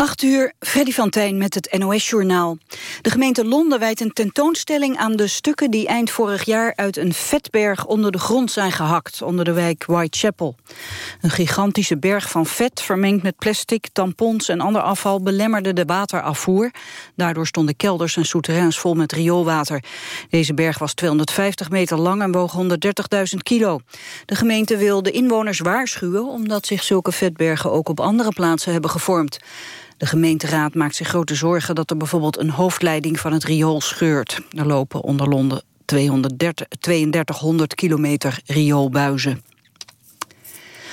8 uur, Freddy van Tijn met het NOS-journaal. De gemeente Londen wijt een tentoonstelling aan de stukken... die eind vorig jaar uit een vetberg onder de grond zijn gehakt... onder de wijk Whitechapel. Een gigantische berg van vet, vermengd met plastic, tampons en ander afval... belemmerde de waterafvoer. Daardoor stonden kelders en souterrains vol met rioolwater. Deze berg was 250 meter lang en woog 130.000 kilo. De gemeente wil de inwoners waarschuwen... omdat zich zulke vetbergen ook op andere plaatsen hebben gevormd. De gemeenteraad maakt zich grote zorgen dat er bijvoorbeeld een hoofdleiding van het riool scheurt. Er lopen onder Londen 230, 3200 kilometer rioolbuizen.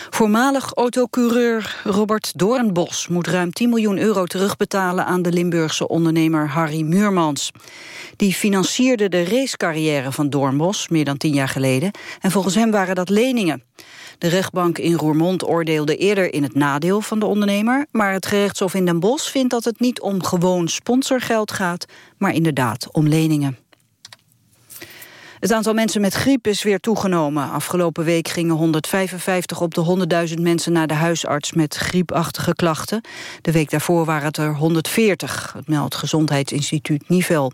Voormalig autocoureur Robert Doornbos moet ruim 10 miljoen euro terugbetalen aan de Limburgse ondernemer Harry Muurmans. Die financierde de racecarrière van Doornbos meer dan tien jaar geleden en volgens hem waren dat leningen. De rechtbank in Roermond oordeelde eerder in het nadeel van de ondernemer... maar het gerechtshof in Den Bosch vindt dat het niet om gewoon sponsorgeld gaat... maar inderdaad om leningen. Het aantal mensen met griep is weer toegenomen. Afgelopen week gingen 155 op de 100.000 mensen naar de huisarts met griepachtige klachten. De week daarvoor waren het er 140, het meldt Gezondheidsinstituut Nivel.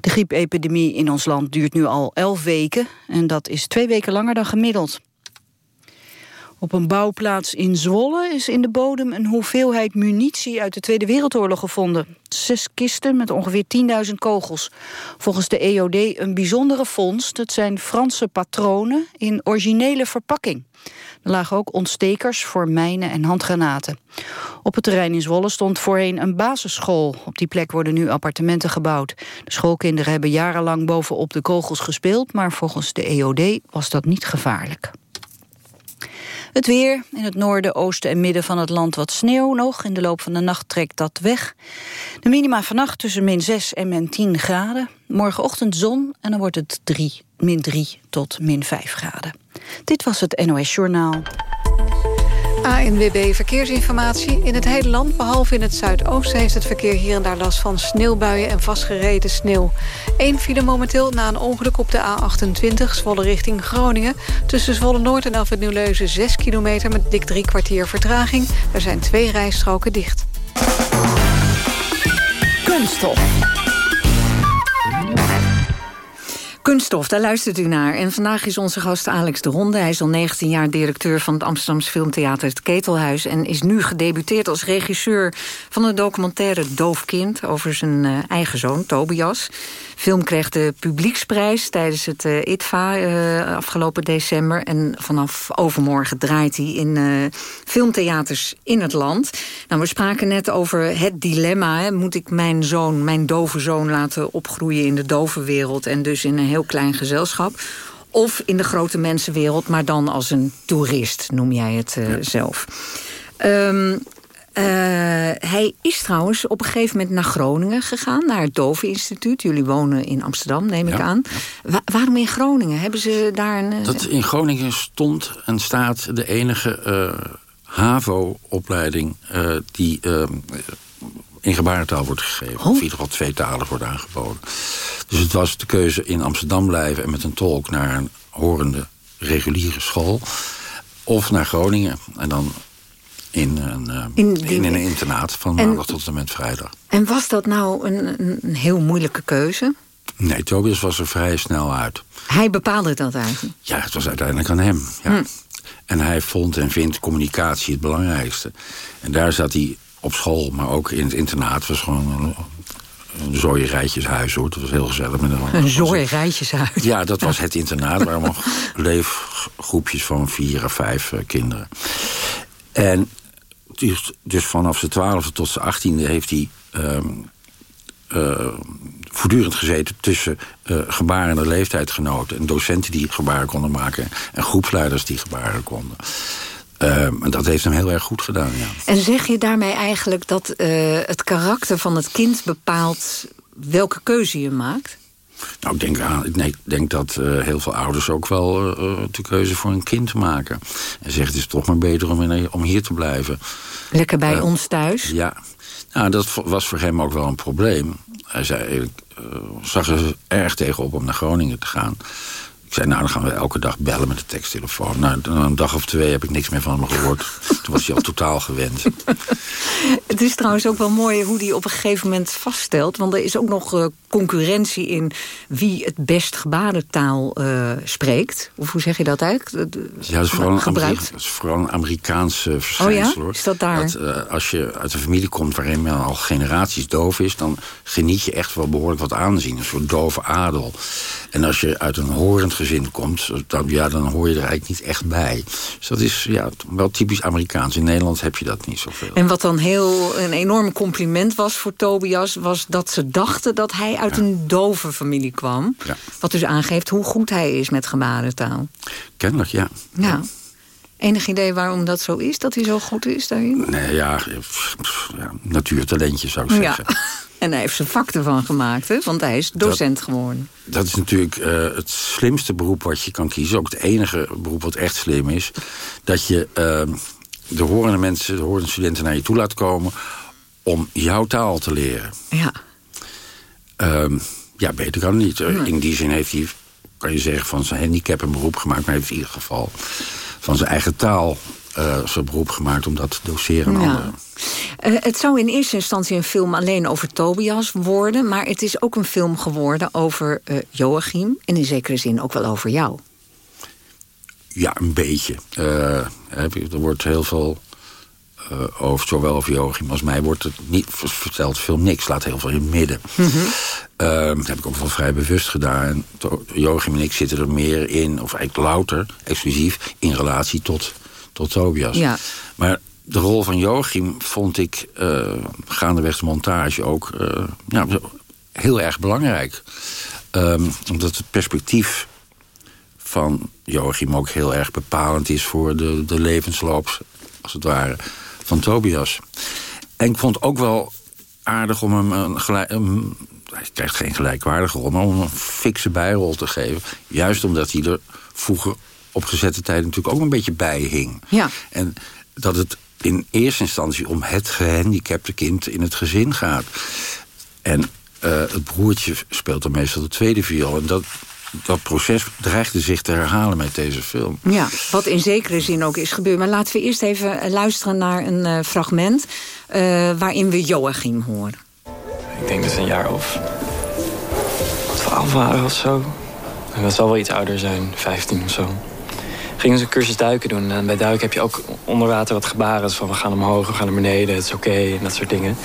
De griepepidemie in ons land duurt nu al 11 weken en dat is twee weken langer dan gemiddeld. Op een bouwplaats in Zwolle is in de bodem een hoeveelheid munitie uit de Tweede Wereldoorlog gevonden. Zes kisten met ongeveer 10.000 kogels. Volgens de EOD een bijzondere vondst. Het zijn Franse patronen in originele verpakking. Er lagen ook ontstekers voor mijnen en handgranaten. Op het terrein in Zwolle stond voorheen een basisschool. Op die plek worden nu appartementen gebouwd. De schoolkinderen hebben jarenlang bovenop de kogels gespeeld... maar volgens de EOD was dat niet gevaarlijk. Het weer, in het noorden, oosten en midden van het land wat sneeuw nog. In de loop van de nacht trekt dat weg. De minima vannacht tussen min 6 en min 10 graden. Morgenochtend zon en dan wordt het 3, min 3 tot min 5 graden. Dit was het NOS Journaal. ANWB Verkeersinformatie. In het hele land, behalve in het zuidoosten... heeft het verkeer hier en daar last van sneeuwbuien en vastgereden sneeuw. Eén file momenteel na een ongeluk op de A28, Zwolle richting Groningen. Tussen Zwolle Noord en Alfred Nieuwleuzen 6 kilometer... met dik drie kwartier vertraging. Er zijn twee rijstroken dicht. Kunststof. Kunststof, daar luistert u naar. En vandaag is onze gast Alex de Ronde. Hij is al 19 jaar directeur van het Amsterdamse Filmtheater Het Ketelhuis... en is nu gedebuteerd als regisseur van de documentaire Doofkind... over zijn uh, eigen zoon, Tobias film kreeg de publieksprijs tijdens het uh, ITVA uh, afgelopen december. En vanaf overmorgen draait hij in uh, filmtheaters in het land. Nou, we spraken net over het dilemma. Hè. Moet ik mijn zoon, mijn dove zoon laten opgroeien in de dove wereld... en dus in een heel klein gezelschap... Of in de grote mensenwereld, maar dan als een toerist, noem jij het ja. zelf. Um, uh, hij is trouwens op een gegeven moment naar Groningen gegaan, naar het Doveninstituut. Jullie wonen in Amsterdam, neem ik aan. Wa waarom in Groningen? Hebben ze daar een... Uh... Dat in Groningen stond en staat de enige uh, HAVO-opleiding die in gebarentaal wordt gegeven. Oh. Of in ieder geval tweetalig wordt aangeboden. Dus het was de keuze in Amsterdam blijven en met een tolk naar een horende reguliere school. Of naar Groningen en dan in een, uh, in, die... in, een internaat van en, maandag tot en met vrijdag. En was dat nou een, een, heel moeilijke keuze? Nee, Tobias was er vrij snel uit. Hij bepaalde dat eigenlijk? Ja, het was uiteindelijk aan hem. Ja. Hm. En hij vond en vindt communicatie het belangrijkste. En daar zat hij op school, maar ook in het internaat. was gewoon een zooi rijtjeshuis hoor. Dat was heel gezellig. Met een, een zooi rijtjeshuis? Ja, dat was het internaat. waar allemaal leefgroepjes van vier of vijf uh, kinderen. En dus, dus vanaf zijn twaalfde tot zijn achttiende heeft hij... Um, uh, voortdurend gezeten tussen uh, gebarende leeftijdgenoten... en docenten die gebaren konden maken... en groepsleiders die gebaren konden. Uh, en dat heeft hem heel erg goed gedaan, ja. En zeg je daarmee eigenlijk dat uh, het karakter van het kind bepaalt... welke keuze je maakt? Nou, ik denk, aan, ik denk dat uh, heel veel ouders ook wel uh, de keuze voor een kind maken. En zeggen, het is toch maar beter om, in, om hier te blijven. Lekker bij uh, ons thuis? Ja. Nou, dat was voor hem ook wel een probleem. Hij zei, ik zag er erg tegenop om naar Groningen te gaan. Ik zei, nou, dan gaan we elke dag bellen met de teksttelefoon. Nou, een dag of twee heb ik niks meer van hem gehoord. Toen was hij al totaal gewend. Het is trouwens ook wel mooi hoe hij op een gegeven moment vaststelt... want er is ook nog uh, concurrentie in wie het best gebarentaal uh, spreekt. Of hoe zeg je dat eigenlijk? Ja, dat is vooral, een, dat is vooral een Amerikaanse verschijnsel. Oh ja? Is dat daar? Dat, uh, als je uit een familie komt waarin men al generaties doof is... dan geniet je echt wel behoorlijk wat aanzien. Een soort dove adel. En als je uit een horend gezin komt... Dan, ja, dan hoor je er eigenlijk niet echt bij. Dus dat is ja, wel typisch Amerikaans. In Nederland heb je dat niet zoveel. En wat dan heel een enorm compliment was voor Tobias... was dat ze dachten dat hij uit een dove familie kwam. Ja. Wat dus aangeeft hoe goed hij is met gebarentaal. Kennelijk, ja. Ja. Enig idee waarom dat zo is, dat hij zo goed is daarin? Nee, ja, ja natuurtalentje zou ik zeggen. En hij heeft zijn vak ervan gemaakt, hè? want hij is docent geworden. Dat is natuurlijk uh, het slimste beroep wat je kan kiezen. Ook het enige beroep wat echt slim is. Dat je uh, de horende mensen, de horende studenten naar je toe laat komen... om jouw taal te leren. Ja. Uh, ja, beter kan het niet. In die zin heeft hij, kan je zeggen, van zijn handicap een beroep gemaakt... maar hij heeft in ieder geval van zijn eigen taal uh, zijn beroep gemaakt om dat te doseren. Ja. Uh, het zou in eerste instantie een film alleen over Tobias worden... maar het is ook een film geworden over uh, Joachim... en in zekere zin ook wel over jou. Ja, een beetje. er wordt heel veel over, zowel over Joachim als mij... wordt het niet verteld film niks, laat heel veel in het midden. Mm dat heb ik ook wel vrij bewust gedaan. Joachim en ik zitten er meer in, of eigenlijk louter, exclusief... in relatie tot tot Tobias. Ja. Maar de rol van Joachim vond ik uh, gaandeweg de montage ook uh, ja, heel erg belangrijk. Um, omdat het perspectief van Joachim ook heel erg bepalend is... voor de, de levensloop, als het ware, van Tobias. En ik vond ook wel aardig om hem een gelijk... Een, hij krijgt geen gelijkwaardige rol, maar om een fikse bijrol te geven. Juist omdat hij er vroeger op gezette tijd natuurlijk ook een beetje bij hing. Ja. En dat het in eerste instantie om het gehandicapte kind in het gezin gaat. En uh, het broertje speelt dan meestal de tweede viool. En dat, dat proces dreigde zich te herhalen met deze film. Ja, wat in zekere zin ook is gebeurd. Maar laten we eerst even eh, luisteren naar een uh, fragment... Uh, waarin we Joachim horen. Ik denk dat ze een jaar of twaalf waren of zo. En dat zal wel iets ouder zijn, 15 of zo gingen ze een cursus duiken doen. En bij duiken heb je ook onder water wat gebaren. Dus van we gaan omhoog, we gaan naar beneden, het is oké en dat soort dingen.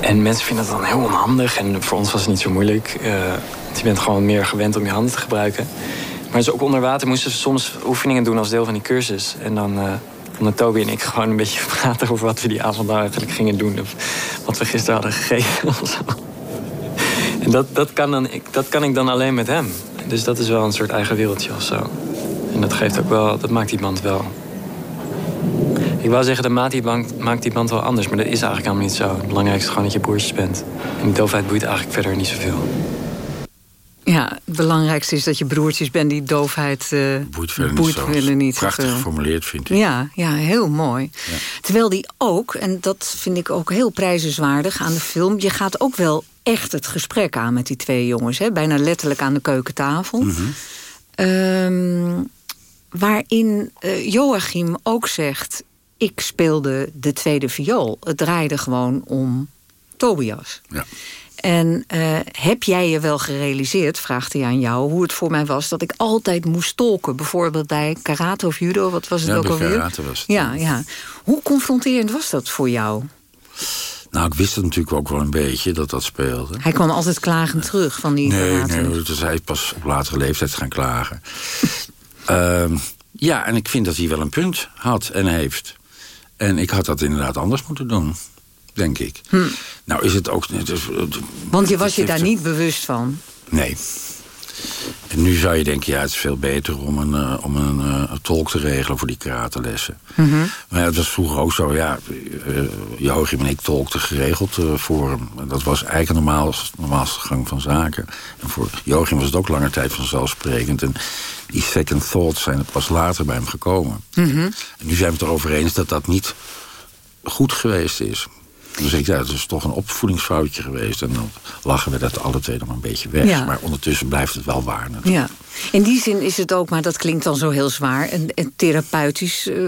En mensen vinden dat dan heel onhandig. En voor ons was het niet zo moeilijk. Uh, je bent gewoon meer gewend om je handen te gebruiken. Maar dus ook onder water moesten ze soms oefeningen doen als deel van die cursus. En dan uh, konden Toby en ik gewoon een beetje praten over wat we die avond eigenlijk gingen doen. Of wat we gisteren hadden gegeten of zo. En dat, dat, kan dan, dat kan ik dan alleen met hem. Dus dat is wel een soort eigen wereldje of zo. En dat geeft ook wel, dat maakt die band wel. Ik wou zeggen, dat maakt die, band, maakt die band wel anders, maar dat is eigenlijk helemaal niet zo. Het belangrijkste is gewoon dat je broertjes bent. En die doofheid boeit eigenlijk verder niet zoveel. Ja, het belangrijkste is dat je broertjes bent. Die doofheid uh, boeit verder boeit niet, niet Prachtig geformuleerd, vind ik. Ja, ja heel mooi. Ja. Terwijl die ook, en dat vind ik ook heel prijzenswaardig aan de film... je gaat ook wel echt het gesprek aan met die twee jongens. Hè? Bijna letterlijk aan de keukentafel. Mm -hmm waarin uh, Joachim ook zegt... ik speelde de tweede viool. Het draaide gewoon om Tobias. Ja. En uh, heb jij je wel gerealiseerd, vraagt hij aan jou... hoe het voor mij was dat ik altijd moest tolken. Bijvoorbeeld bij karate of judo, wat was het ja, ook alweer? karate was het. Ja, ja. Hoe confronterend was dat voor jou? Nou, ik wist het natuurlijk ook wel een beetje dat dat speelde. Hij kwam altijd klagend terug van die Nee, karate. nee, dus hij pas op latere leeftijd gaan klagen. Uh, ja, en ik vind dat hij wel een punt had en heeft. En ik had dat inderdaad anders moeten doen, denk ik. Hm. Nou is het ook... Dus, Want je was je daar niet bewust van? Nee. En nu zou je denken, ja, het is veel beter om een, uh, om een uh, tolk te regelen voor die karatelessen. Mm -hmm. Maar ja, het was vroeger ook zo, ja, uh, Joachim en ik tolkten geregeld voor hem. Dat was eigenlijk een normaal, normaalste gang van zaken. En voor Joachim was het ook langer tijd vanzelfsprekend. En die second thoughts zijn pas later bij hem gekomen. Mm -hmm. En nu zijn we het erover eens dat dat niet goed geweest is. Dus ik, ja, het is toch een opvoedingsfoutje geweest. En dan lachen we dat alle twee nog een beetje weg. Ja. Maar ondertussen blijft het wel waar natuurlijk. Ja, in die zin is het ook, maar dat klinkt dan zo heel zwaar... en, en therapeutisch, eh,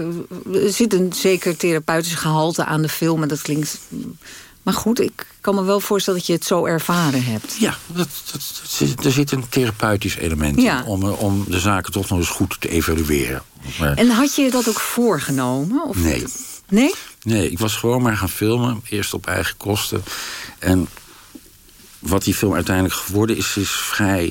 er zit een zeker therapeutisch gehalte aan de film... en dat klinkt... Maar goed, ik kan me wel voorstellen dat je het zo ervaren hebt. Ja, dat, dat, er zit een therapeutisch element Ja. in... Om, eh, om de zaken toch nog eens goed te evalueren. Maar, En had je dat ook voorgenomen? Of Nee. Nee? Nee, ik was gewoon maar gaan filmen. Eerst op eigen kosten. En wat die film uiteindelijk geworden is, is vrij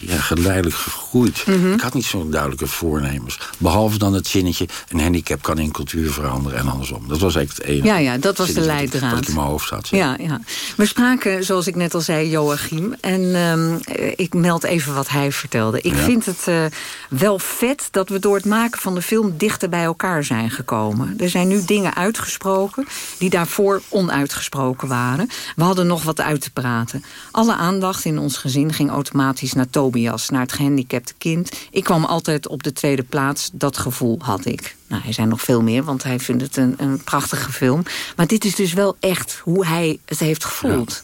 ja, geleidelijk gegroeid. Mhm. Ik had niet zo'n duidelijke voornemens. Behalve dan het zinnetje, een handicap kan in cultuur veranderen en andersom. Dat was eigenlijk het enige. Ja, ja, dat was de leidraad. Wat ik in mijn hoofd had. Ja, ja. We spraken, zoals ik net al zei, Joachim. En ehm, eh, ik meld even wat hij vertelde. Ik Ja. vind het eh, wel vet dat we door het maken van de film dichter bij elkaar zijn gekomen. Er zijn nu dingen uitgesproken die daarvoor onuitgesproken waren. We hadden nog wat uit te praten. Alle aandacht in ons gezin ging automatisch naar Tobias, naar het gehandicapte kind. Ik kwam altijd op de tweede plaats, dat gevoel had ik. Nou, hij zei nog veel meer, want hij vindt het een, een prachtige film. Maar dit is dus wel echt hoe hij het heeft gevoeld.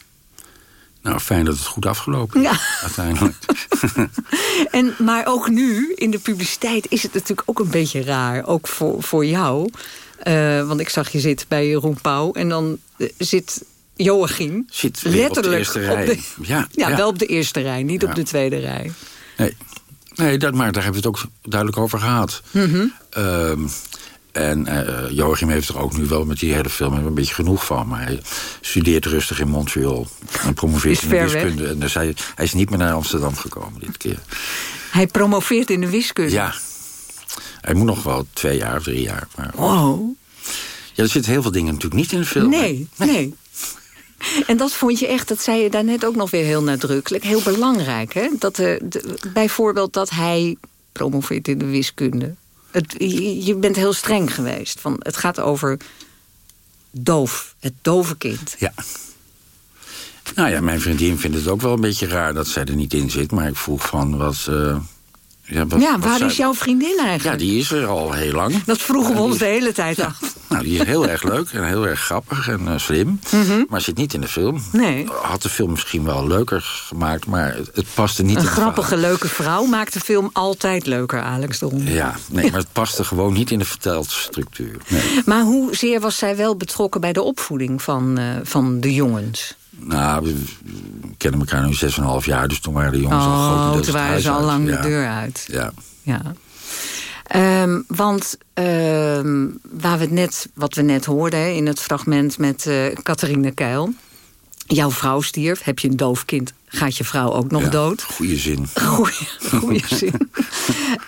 Nou, fijn dat het goed afgelopen is. Ja. Uiteindelijk. En, maar ook nu, in de publiciteit, is het natuurlijk ook een beetje raar. Ook voor, voor jou. Eh, want ik zag je zitten bij Jeroen Pauw. En dan eh, zit Joachim Zit weer op de letterlijk eerste rij. de- Ja, ja, ja. wel op de eerste rij, niet Ja. op de tweede rij. Nee, nee dat, maar daar hebben we het ook duidelijk over gehad. Mhm. Ehm, en eh, Joachim heeft er ook nu wel met die hele film een beetje genoeg van. Maar hij studeert rustig in Montreal. En promoveert in de weg. wiskunde. En dus hij, hij is niet meer naar Amsterdam gekomen dit keer. Hij promoveert in de wiskunde. Ja, hij moet nog wel twee jaar, drie jaar. Maar, Wow. ja, er zitten heel veel dingen natuurlijk niet in de film. Nee, nee. En dat vond je echt, dat zei je daarnet ook nog weer heel nadrukkelijk, heel belangrijk. Hè? Dat, eh, bijvoorbeeld dat hij promoveert in de wiskunde. Het, je, bent heel streng geweest. Van, het gaat over doof, het dove kind. Ja. Nou ja, mijn vriendin vindt het ook wel een beetje raar dat zij er niet in zit. Maar ik vroeg van wat... eh, ja, wat, ja, waar is jouw vriendin Ja, eigenlijk? die is er al heel lang. Dat vroegen we Ja, ons de hele tijd af. Nou, die is heel erg leuk en heel erg grappig en eh, slim. Maar zit niet in de film. Mhm. Nee. Had de film misschien wel leuker gemaakt, maar het, het paste niet Een in grappige, leuke vrouw maakt de film altijd leuker, Alex de verhaal. Ja, nee, maar het paste gewoon niet in de vertelstructuur. Nee. Maar hoezeer was zij wel betrokken bij de opvoeding van, eh, van de jongens? Nou, we kennen elkaar nu 6,5 jaar, dus toen waren de jongens al Oh, grotendeels toen waren ze al lang ja. de deur uit. Ja. Ja. Ehm, want ehm, waar we net, wat we net hoorden in het fragment met eh Catharine Keil. Jouw vrouw stierf, heb je een doof kind, gaat je vrouw ook nog ja, dood. Goeie zin. Goeie, goeie zin.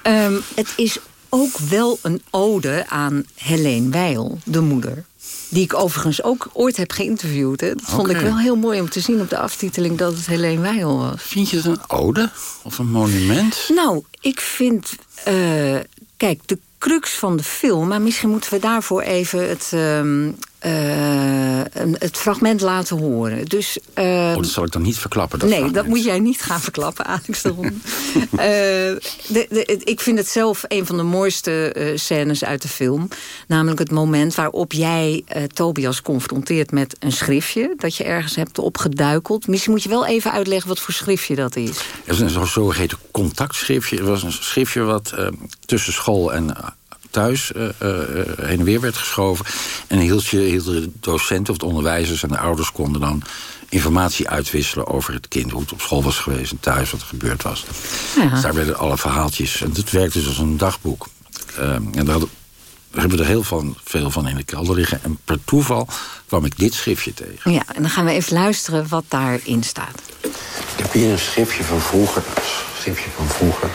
Ehm, het is ook wel een ode aan Helene Weil, de moeder. Die ik overigens ook ooit heb geïnterviewd. Hè. Dat vond ik wel heel mooi om te zien op de aftiteling dat het Helene Weil was. Vind je het een ode of een monument? Nou, ik vind... eh, kijk, de crux van de film... maar misschien moeten we daarvoor even het, ehm, eh, het fragment laten horen. Dus, ehm, Oh, dat zal ik dan niet verklappen. Dat nee, dat moet jij niet gaan verklappen, Alex de. Eh, ik vind het zelf een van de mooiste eh, scènes uit de film. Namelijk het moment waarop jij eh, Tobias confronteert met een schriftje... dat je ergens hebt opgeduikeld. Misschien moet je wel even uitleggen wat voor schriftje dat is. Het is een zo- zogeheten contactschriftje. Het was een schriftje wat eh, tussen school en eh, thuis eh, eh, heen en weer werd geschoven. En hield je, hielden de docenten of de onderwijzers en de ouders konden dan informatie uitwisselen over het kind. Hoe het op school was geweest en thuis, wat er gebeurd was. Ja. Dus daar werden alle verhaaltjes. En het werkte dus als een dagboek. Ehm, en daar hadden- daar hebben we er heel van, veel van in de kelder liggen. En per toeval kwam ik dit schriftje tegen. Ja, en dan gaan we even luisteren wat daarin staat. Ik heb hier een schriftje van vroeger. Een schriftje van vroeger.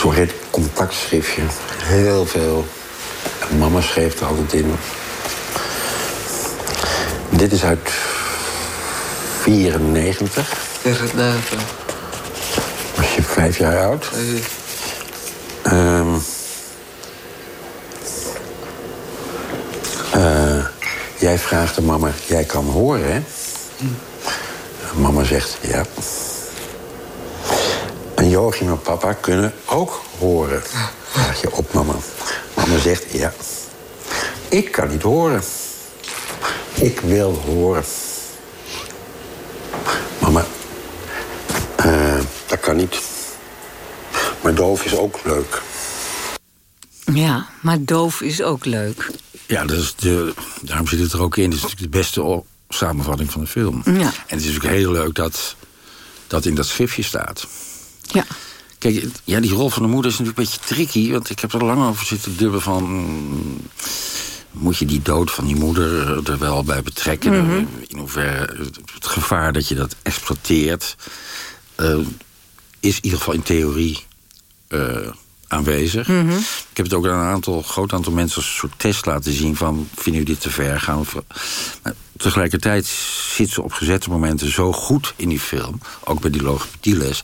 Zo'n heet contactschriftje. Heel veel. En mama schreef er altijd in. Dit is uit 94. Inderdaad. Was je vijf jaar oud? Ehm eh, jij vraagt de mama, jij kan horen, hè? Mama zegt ja. Joachim en papa kunnen ook horen. Vraag je op mama. Mama zegt ja. Ik kan niet horen. Ik wil horen. Mama, uh, dat kan niet. Maar doof is ook leuk. Ja, maar doof is ook leuk. Ja, dat is de, daarom zit het er ook in. Het is natuurlijk de beste samenvatting van de film. Ja. En het is natuurlijk heel leuk dat dat in dat schriftje staat. Ja. Kijk, ja, die rol van de moeder is natuurlijk een beetje tricky. Want ik heb er lang over zitten dubben van... moet je die dood van die moeder er wel bij betrekken? Mhm. In hoeverre het gevaar dat je dat exploiteert... Uh, is in ieder geval in theorie uh, aanwezig. Mhm. Ik heb het ook aan een aantal, groot aantal mensen als een soort test laten zien... van, vinden jullie dit te ver gaan? Maar tegelijkertijd zit ze op gezette momenten zo goed in die film... ook bij die logopedieles,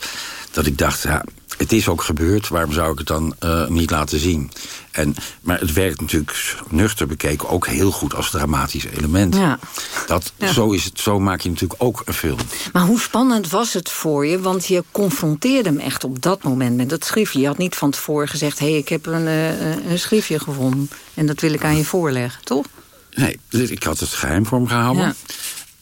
dat ik dacht... Ja, het is ook gebeurd, waarom zou ik het dan uh, niet laten zien? En, maar het werkt natuurlijk nuchter bekeken ook heel goed als dramatisch element. Ja. Dat, Ja. Zo, is het, zo maak je natuurlijk ook een film. Maar hoe spannend was het voor je? Want je confronteerde hem echt op dat moment met dat schriftje. Je had niet van tevoren gezegd... hé, hey, ik heb een, uh, een schriftje gevonden. En dat wil ik aan je voorleggen, toch? Nee, dus ik had het geheim voor hem gehouden. Ja.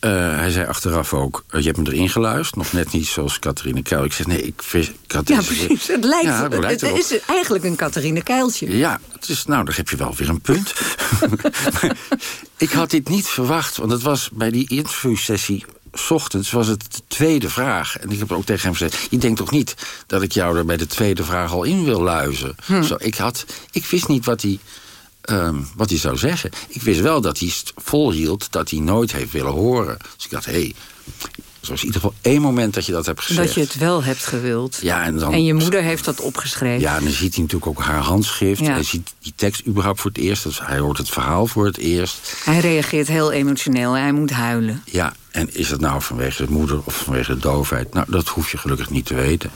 Uh, hij zei achteraf ook, uh, je hebt me erin geluisterd. Nog net niet zoals Catharine Kuil. Ik zeg, nee, ik, vis, had Ja, precies. Het lijkt, Ja, het lijkt het erop. is eigenlijk een Catharine Keiltje. Ja, het is, nou, dan heb je wel weer een punt. ik had dit niet verwacht, want het was bij die interviewsessie... S ochtends was het de tweede vraag. En ik heb ook tegen hem gezegd... je denkt toch niet dat ik jou er bij de tweede vraag al in wil luizen? Hm. Zo, ik, had, ik wist niet wat hij, ehm, wat hij zou zeggen. Ik wist wel dat hij volhield dat hij nooit heeft willen horen. Dus ik dacht, hé, hey, er was in ieder geval één moment dat je dat hebt gezegd. Dat je het wel hebt gewild. Ja, en dan... En je moeder heeft dat opgeschreven. Ja, en dan ziet hij natuurlijk ook haar handschrift. Ja. Hij ziet die tekst überhaupt voor het eerst. Dus hij hoort het verhaal voor het eerst. Hij reageert heel emotioneel. Hij moet huilen. Ja, en is dat nou vanwege de moeder of vanwege de doofheid? Nou, dat hoef je gelukkig niet te weten.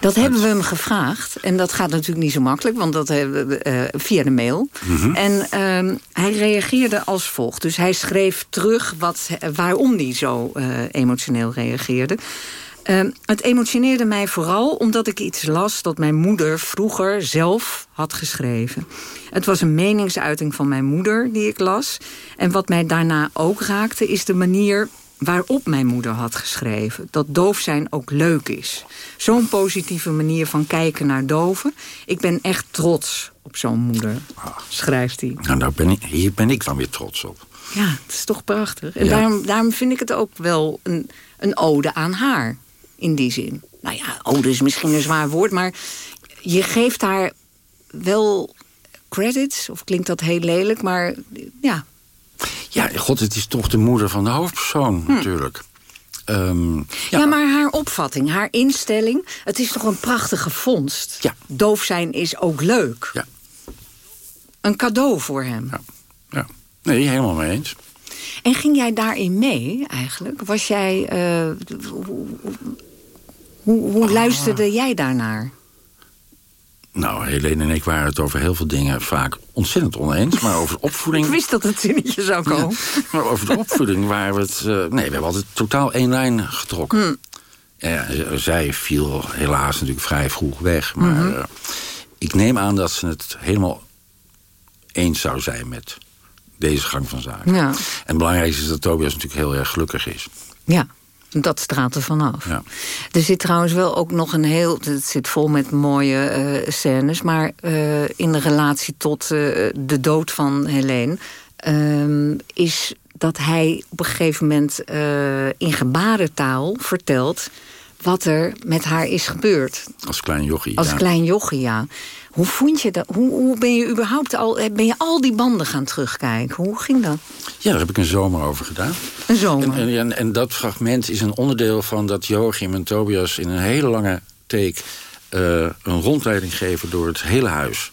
Dat hebben we hem gevraagd. En dat gaat natuurlijk niet zo makkelijk, want dat hebben we eh, via de mail. Mhm. En ehm, hij reageerde als volgt. Dus hij schreef terug wat, waarom hij zo eh, emotioneel reageerde. Ehm, het emotioneerde mij vooral omdat ik iets las dat mijn moeder vroeger zelf had geschreven. Het was een meningsuiting van mijn moeder die ik las. En wat mij daarna ook raakte is de manier waarop mijn moeder had geschreven. Dat doof zijn ook leuk is. Zo'n positieve manier van kijken naar doven. Ik ben echt trots op zo'n moeder, schrijft hij. Nou, daar ben ik, hier ben ik dan weer trots op. Ja, het is toch prachtig. En Ja. daarom, daarom vind ik het ook wel een, een ode aan haar. In die zin. Nou ja, ode is misschien een zwaar woord, maar je geeft haar wel credits. Of klinkt dat heel lelijk, maar ja. Ja, god, het is toch de moeder van de hoofdpersoon, natuurlijk. Ehm, Ja. ja, maar haar opvatting, haar instelling, het is toch een prachtige vondst. Ja. Doof zijn is ook leuk. Ja. Een cadeau voor hem. ja, ja. Nee, helemaal mee eens. En ging jij daarin mee eigenlijk? Was jij. eh, hoe hoe, hoe luisterde jij daarnaar? Nou, Helene en ik waren het over heel veel dingen vaak ontzettend oneens. Maar over de opvoeding... Ik wist dat het zinnetje zou komen. Maar over de opvoeding waren we het... eh, nee, we hebben altijd totaal één lijn getrokken. Ja, z- zij viel helaas natuurlijk vrij vroeg weg. Maar eh, ik neem aan dat ze het helemaal eens zou zijn met deze gang van zaken. Ja. En het belangrijkste is dat Tobias natuurlijk heel erg gelukkig is. Ja, dat straalt er vanaf. Ja. Er zit trouwens wel ook nog een heel... Het zit vol met mooie eh, scènes... maar eh, in de relatie tot eh, de dood van Helene... ehm, is dat hij op een gegeven moment in gebarentaal vertelt... wat er met haar is gebeurd. Als klein jochie. Als ja. klein jochie, ja. Hoe vond je dat? Hoe, hoe ben je überhaupt al... Ben je al die banden gaan terugkijken? Hoe ging dat? Ja, daar heb ik een zomer over gedaan. Een zomer. En, en, en dat fragment is een onderdeel van dat Joachim en Tobias... in een hele lange take eh, een rondleiding geven door het hele huis.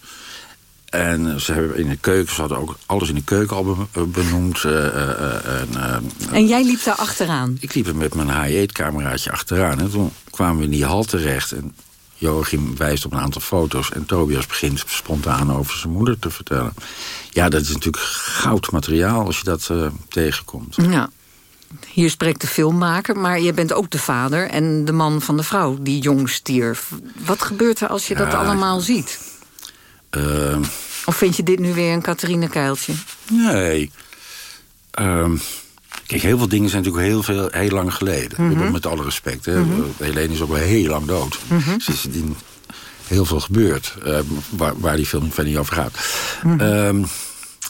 En ze hebben in de keuken, ze hadden ook alles in de keuken al be- benoemd. eh, eh, eh, en, En jij liep daar achteraan. ik liep er met mijn high-eat-cameraatje achteraan. En toen kwamen we in die hal terecht. En Joachim wijst op een aantal foto's. En Tobias begint spontaan over zijn moeder te vertellen. Ja, dat is natuurlijk goud materiaal als je dat tegenkomt. Ja. Hier spreekt de filmmaker, maar je bent ook de vader... en de man van de vrouw die jong stierf. Wat gebeurt er als je dat allemaal ziet? Ehm, Of vind je dit nu weer een Catharine Kuiltje? nee. Ehm, Kijk, heel veel dingen zijn natuurlijk heel, veel, heel lang geleden. Mhm. Met alle respect. Hè. Helene is ook wel heel lang dood. Mhm. Dus is in heel veel gebeurd. eh, waar, waar die film verder niet over gaat. Mhm.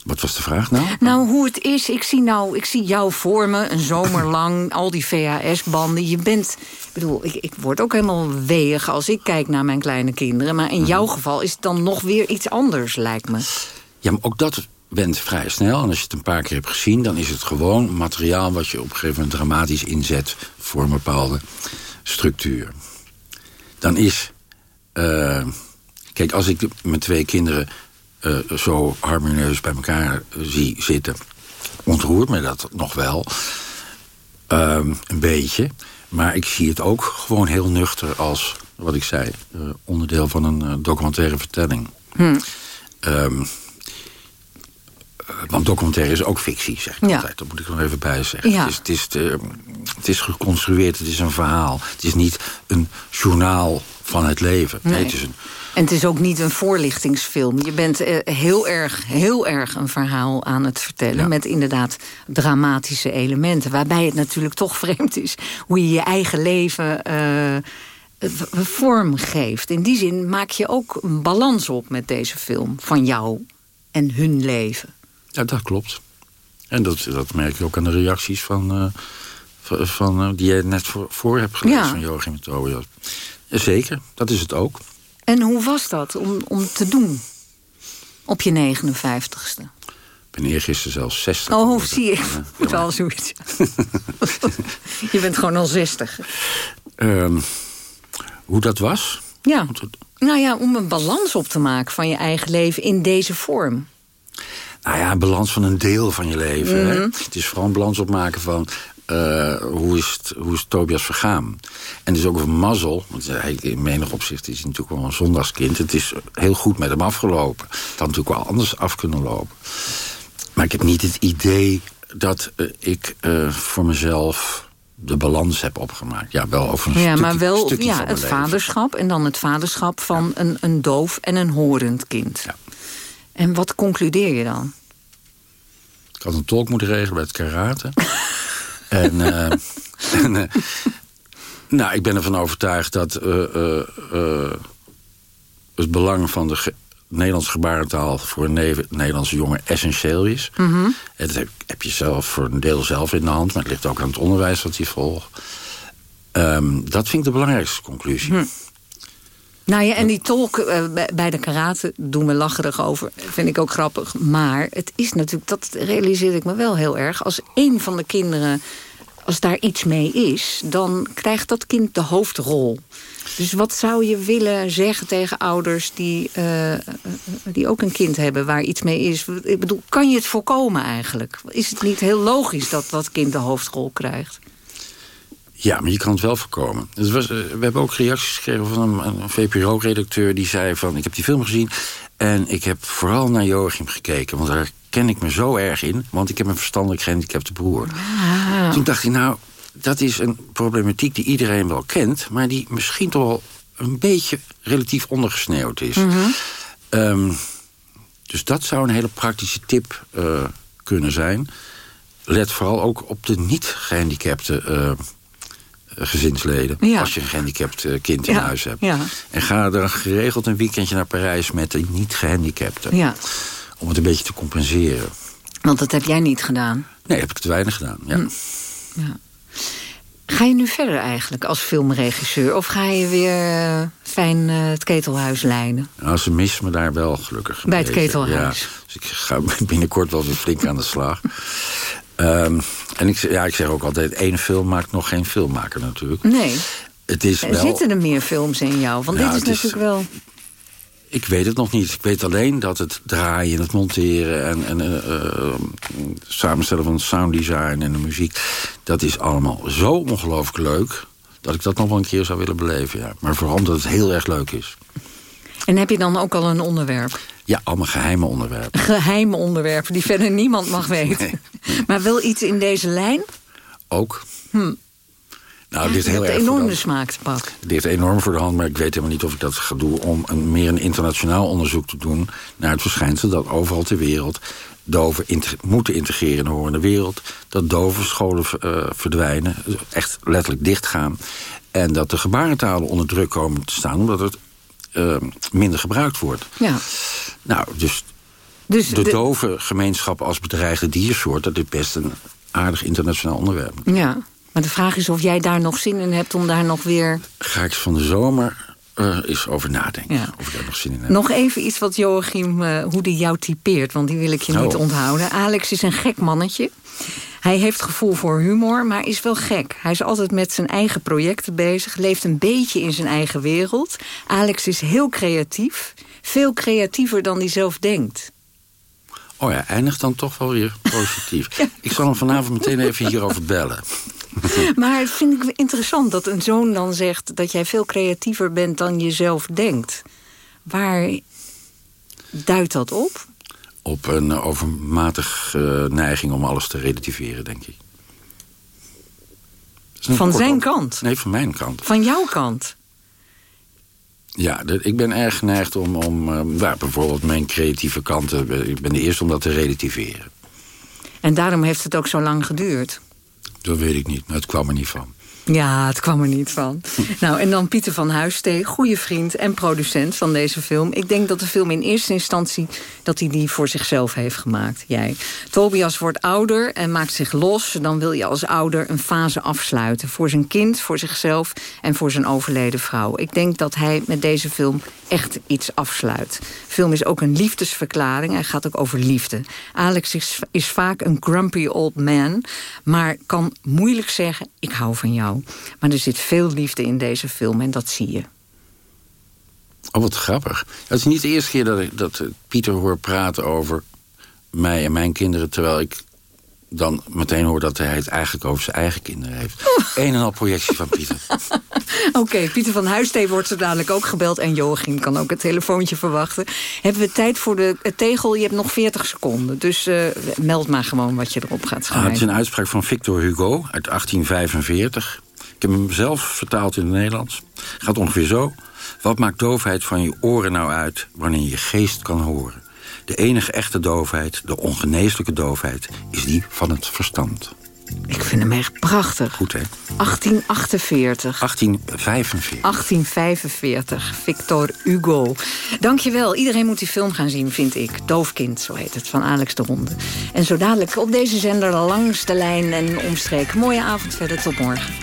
Wat was de vraag nou? Nou, hoe het is, ik zie, nou, ik zie jou voor me, een zomer lang, al die VHS-banden. Je bent, ik bedoel, ik, ik word ook helemaal weeg als ik kijk naar mijn kleine kinderen. Maar in jouw geval is het dan nog weer iets anders, lijkt me. Ja, maar ook dat went vrij snel. En als je het een paar keer hebt gezien... dan is het gewoon materiaal wat je op een gegeven moment dramatisch inzet... voor een bepaalde structuur. Dan is... eh, kijk, als ik mijn twee kinderen eh, zo harmonieus bij elkaar zie zitten... ontroert me dat nog wel. Ehm, een beetje. Maar ik zie het ook gewoon heel nuchter als, wat ik zei... eh, onderdeel van een eh, documentaire vertelling. Ehm, eh, want documentaire is ook fictie, zeg ik Ja. altijd. Dat moet ik nog even bij zeggen. Ja. Het, is, het, is de- het is geconstrueerd, het is een verhaal. Het is niet een journaal van het leven. Nee, Nee. het is een, En het is ook niet een voorlichtingsfilm. Je bent eh, heel erg, heel erg een verhaal aan het vertellen... Ja. met inderdaad dramatische elementen. Waarbij het natuurlijk toch vreemd is... hoe je je eigen leven eh, v- vorm geeft. In die zin maak je ook een balans op met deze film. Van jou en hun leven. ja, dat klopt. En dat, dat merk je ook aan de reacties van, eh, van, eh, die je net voor, voor hebt gelezen Ja. van Joachim Tobias. Zeker, dat is het ook. En hoe was dat om, om te doen? Op je 59ste. Ik ben eergisteren zelfs 60. Oh, geworden. zie ik. Moet wel zoiets. je bent gewoon al 60. Ehm, hoe dat was? Ja. Nou ja, om een balans op te maken van je eigen leven in deze vorm. Nou ja, een balans van een deel van je leven. hè? Mhm. Het is vooral een balans opmaken van eh, hoe, is het, hoe is Tobias vergaan. En het is ook een mazzel, want hij, in menig opzicht is hij natuurlijk wel een zondagskind. Het is heel goed met hem afgelopen. Het had natuurlijk wel anders af kunnen lopen. Maar ik heb niet het idee dat eh, ik eh, voor mezelf de balans heb opgemaakt. Ja, wel over een ja, stukje, maar wel ja, het leven. vaderschap en dan het vaderschap van een, een doof en een horend kind. Ja. En wat concludeer je dan? Ik had een tolk moeten regelen bij het karate. en, eh, en, eh, nou, ik ben ervan overtuigd dat eh, het belang van de ge- Nederlandse gebarentaal voor een ne- Nederlandse jongen essentieel is. Mhm. En dat heb, heb je zelf voor een deel zelf in de hand, maar het ligt ook aan het onderwijs dat hij volgt. Ehm, dat vind ik de belangrijkste conclusie. Hm. Nou ja, en die tolk eh, bij- de karate doen we lacherig over. Vind ik ook grappig. Maar het is natuurlijk, dat realiseer ik me wel heel erg. Als een van de kinderen, als daar iets mee is... dan krijgt dat kind de hoofdrol. Dus wat zou je willen zeggen tegen ouders die, eh, die ook een kind hebben... waar iets mee is? Ik bedoel, kan je het voorkomen eigenlijk? Is het niet heel logisch dat dat kind de hoofdrol krijgt? Ja, maar je kan het wel voorkomen. Het was, eh, we hebben ook reacties gekregen van een, een VPRO-redacteur... die zei van, ik heb die film gezien... en ik heb vooral naar Joachim gekeken... want daar ken ik me zo erg in... want ik heb een verstandelijk gehandicapte broer. Toen dacht ik, nou, dat is een problematiek die iedereen wel kent... maar die misschien toch wel een beetje relatief ondergesneeuwd is. Ehm, dus dat zou een hele praktische tip eh, kunnen zijn. Let vooral ook op de niet-gehandicapte eh, gezinsleden. Ja. Als je een gehandicapt eh, kind in Ja, huis hebt. ja. En ga er geregeld een weekendje naar Parijs met de niet-gehandicapten. Ja, Om het een beetje te compenseren. want dat heb jij niet gedaan. Nee, heb ik te weinig gedaan. Ja. Hm. Ga je nu verder eigenlijk als filmregisseur? Of ga je weer eh, fijn eh, het ketelhuis leiden? Nou, ze missen me daar wel gelukkig. een Bij het ketelhuis. Ja, dus ik ga binnenkort wel weer flink aan de slag. Ehm, en ik, ja, ik zeg ook altijd, één film maakt nog geen filmmaker natuurlijk. Nee. Het is Er wel... zitten er meer films in jou? Want Nou, dit is- natuurlijk wel... Ik weet het nog niet. Ik weet alleen dat het draaien en het monteren... en, en eh, eh, samenstellen van het sounddesign en de muziek... dat is allemaal zo ongelooflijk leuk... dat ik dat nog wel een keer zou willen beleven. Ja. Maar vooral omdat het heel erg leuk is. En heb je dan ook al een onderwerp? Ja, allemaal geheime onderwerpen. Geheime onderwerpen die verder niemand mag weten. Maar wel iets in deze lijn? Ook. Hm. Nou, ja, dit heel erg enorm voor de smaak te pakken. Dit ligt enorm voor de hand, maar ik weet helemaal niet of ik dat ga doen... om een, meer een internationaal onderzoek te doen naar het verschijnsel... dat overal ter wereld doven moeten integreren in de horende wereld... dat doven scholen uh, verdwijnen, echt letterlijk dichtgaan... en dat de gebarentalen onder druk komen te staan... omdat het uh, minder gebruikt wordt. Ja. Nou, dus, dus de, de dove gemeenschap als bedreigde diersoort... dat is best een aardig internationaal onderwerp. Ja, maar de vraag is of jij daar nog zin in hebt om daar nog weer... Ga ik van de zomer uh, eens over nadenken. Ja. Of ik daar nog zin in heb. Nog even iets wat Joachim, uh, hoe die jou typeert. Want die wil ik je niet Oh. onthouden. Alex is een gek mannetje. Hij heeft gevoel voor humor, maar is wel gek. Hij is altijd met zijn eigen projecten bezig. Leeft een beetje in zijn eigen wereld. Alex is heel creatief. Veel creatiever dan hij zelf denkt. Oh ja, eindigt dan toch wel weer positief. Ik zal hem vanavond meteen even hierover bellen. Maar het vind ik interessant dat een zoon dan zegt... dat jij veel creatiever bent dan je zelf denkt. Waar duidt dat op? Op een overmatige uh, neiging om alles te relativeren, denk ik. Van zijn antwoord. kant? Nee, van mijn kant. Van jouw kant? Ja, ik ben erg geneigd om, om ja, bijvoorbeeld mijn creatieve kanten... ik ben de eerste om dat te relativeren. En daarom heeft het ook zo lang geduurd? Dat weet ik niet, maar het kwam er niet van. Ja, het kwam er niet van. nou, en dan Pieter van Huistee, goede vriend en producent van deze film. Ik denk dat de film in eerste instantie... dat hij die voor zichzelf heeft gemaakt, jij. Tobias wordt ouder en maakt zich los. Dan wil je als ouder een fase afsluiten. Voor zijn kind, voor zichzelf en voor zijn overleden vrouw. Ik denk dat hij met deze film echt iets afsluit. De film is ook een liefdesverklaring. Hij gaat ook over liefde. Alex is, is vaak een grumpy old man... maar kan moeilijk zeggen, ik hou van jou. Maar er zit veel liefde in deze film en dat zie je. Oh, wat grappig. Het is niet de eerste keer dat ik dat Pieter hoor praten over mij en mijn kinderen... terwijl ik dan meteen hoor dat hij het eigenlijk over zijn eigen kinderen heeft. Een en al projectie van Pieter. Oké, okay, Pieter van Huistee wordt zo dadelijk ook gebeld... en Joachim kan ook het telefoontje verwachten. Hebben we tijd voor de tegel? Je hebt nog 40 seconden, dus uh, meld maar gewoon wat je erop gaat schrijven. Ah, het is een uitspraak van Victor Hugo uit 1845. Ik heb hem zelf vertaald in het Nederlands. Gaat ongeveer zo. Wat maakt doofheid van je oren nou uit wanneer je geest kan horen? De enige echte doofheid, de ongeneeslijke doofheid, is die van het verstand. Ik vind hem echt prachtig. Goed, hè? 1848. 1845. 1845. Victor Hugo. Dankjewel. Iedereen moet die film gaan zien, vind ik. Doofkind, zo heet het, van Alex de Ronde. En zo dadelijk op deze zender langs de lijn en omstreken. Mooie avond verder, tot morgen.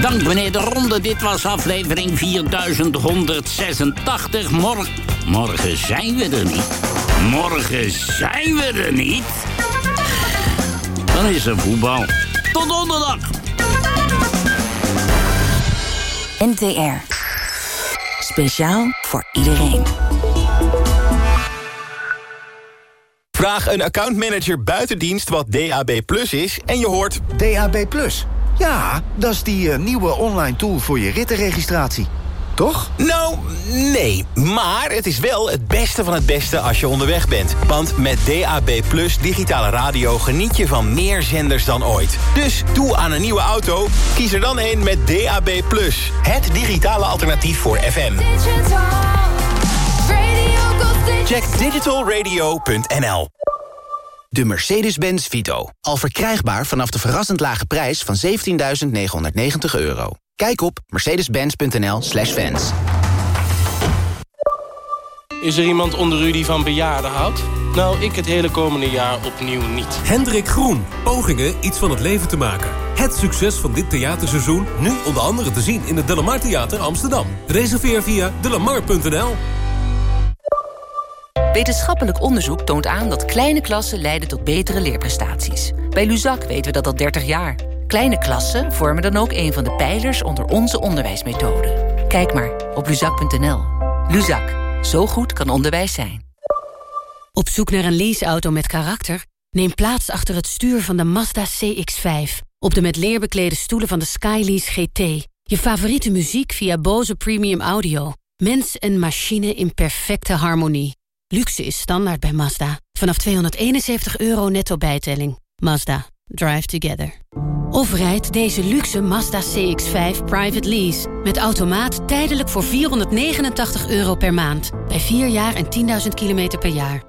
Dank meneer De Ronde, dit was aflevering 4186. Morgen, morgen zijn we er niet. Morgen zijn we er niet. Dan is er voetbal. Tot donderdag. NTR. Speciaal voor iedereen. Vraag een accountmanager buitendienst wat DAB Plus is en je hoort... DAB Plus? Ja, dat is die uh, nieuwe online tool voor je rittenregistratie. Toch? Nou, nee. Maar het is wel het beste van het beste als je onderweg bent. Want met DAB Plus digitale radio geniet je van meer zenders dan ooit. Dus doe aan een nieuwe auto, kies er dan een met DAB Plus. Het digitale alternatief voor FM. Check digitalradio.nl De Mercedes-Benz Vito. Al verkrijgbaar vanaf de verrassend lage prijs van 17.990 euro. Kijk op mercedes-benz.nl slash fans. Is er iemand onder u die van bejaarden houdt? Nou, ik het hele komende jaar opnieuw niet. Hendrik Groen. Pogingen iets van het leven te maken. Het succes van dit theaterseizoen nu onder andere te zien in het Delamar Theater Amsterdam. Reserveer via delamar.nl. Wetenschappelijk onderzoek toont aan dat kleine klassen leiden tot betere leerprestaties. Bij Luzak weten we dat al 30 jaar. Kleine klassen vormen dan ook een van de pijlers onder onze onderwijsmethode. Kijk maar op luzak.nl. Luzak, zo goed kan onderwijs zijn. Op zoek naar een leaseauto met karakter? Neem plaats achter het stuur van de Mazda CX-5. Op de met leer beklede stoelen van de Skylease GT. Je favoriete muziek via Bose Premium Audio. Mens en machine in perfecte harmonie. Luxe is standaard bij Mazda. vanaf 271 euro netto bijtelling. Mazda. Drive together. Of rijd deze luxe Mazda CX-5 private lease. Met automaat tijdelijk voor 489 euro per maand. Bij 4 jaar en 10.000 kilometer per jaar.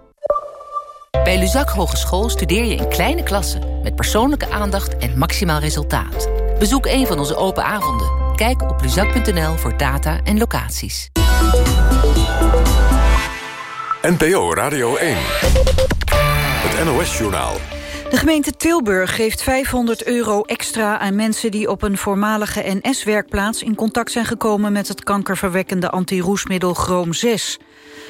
Bij Luzak Hogeschool studeer je in kleine klassen... met persoonlijke aandacht en maximaal resultaat. Bezoek een van onze open avonden. Kijk op luzak.nl voor data en locaties. NPO Radio 1. Het NOS-journaal. De gemeente Tilburg geeft 500 euro extra aan mensen die op een voormalige NS-werkplaats in contact zijn gekomen met het kankerverwekkende antiroesmiddel Chroom 6.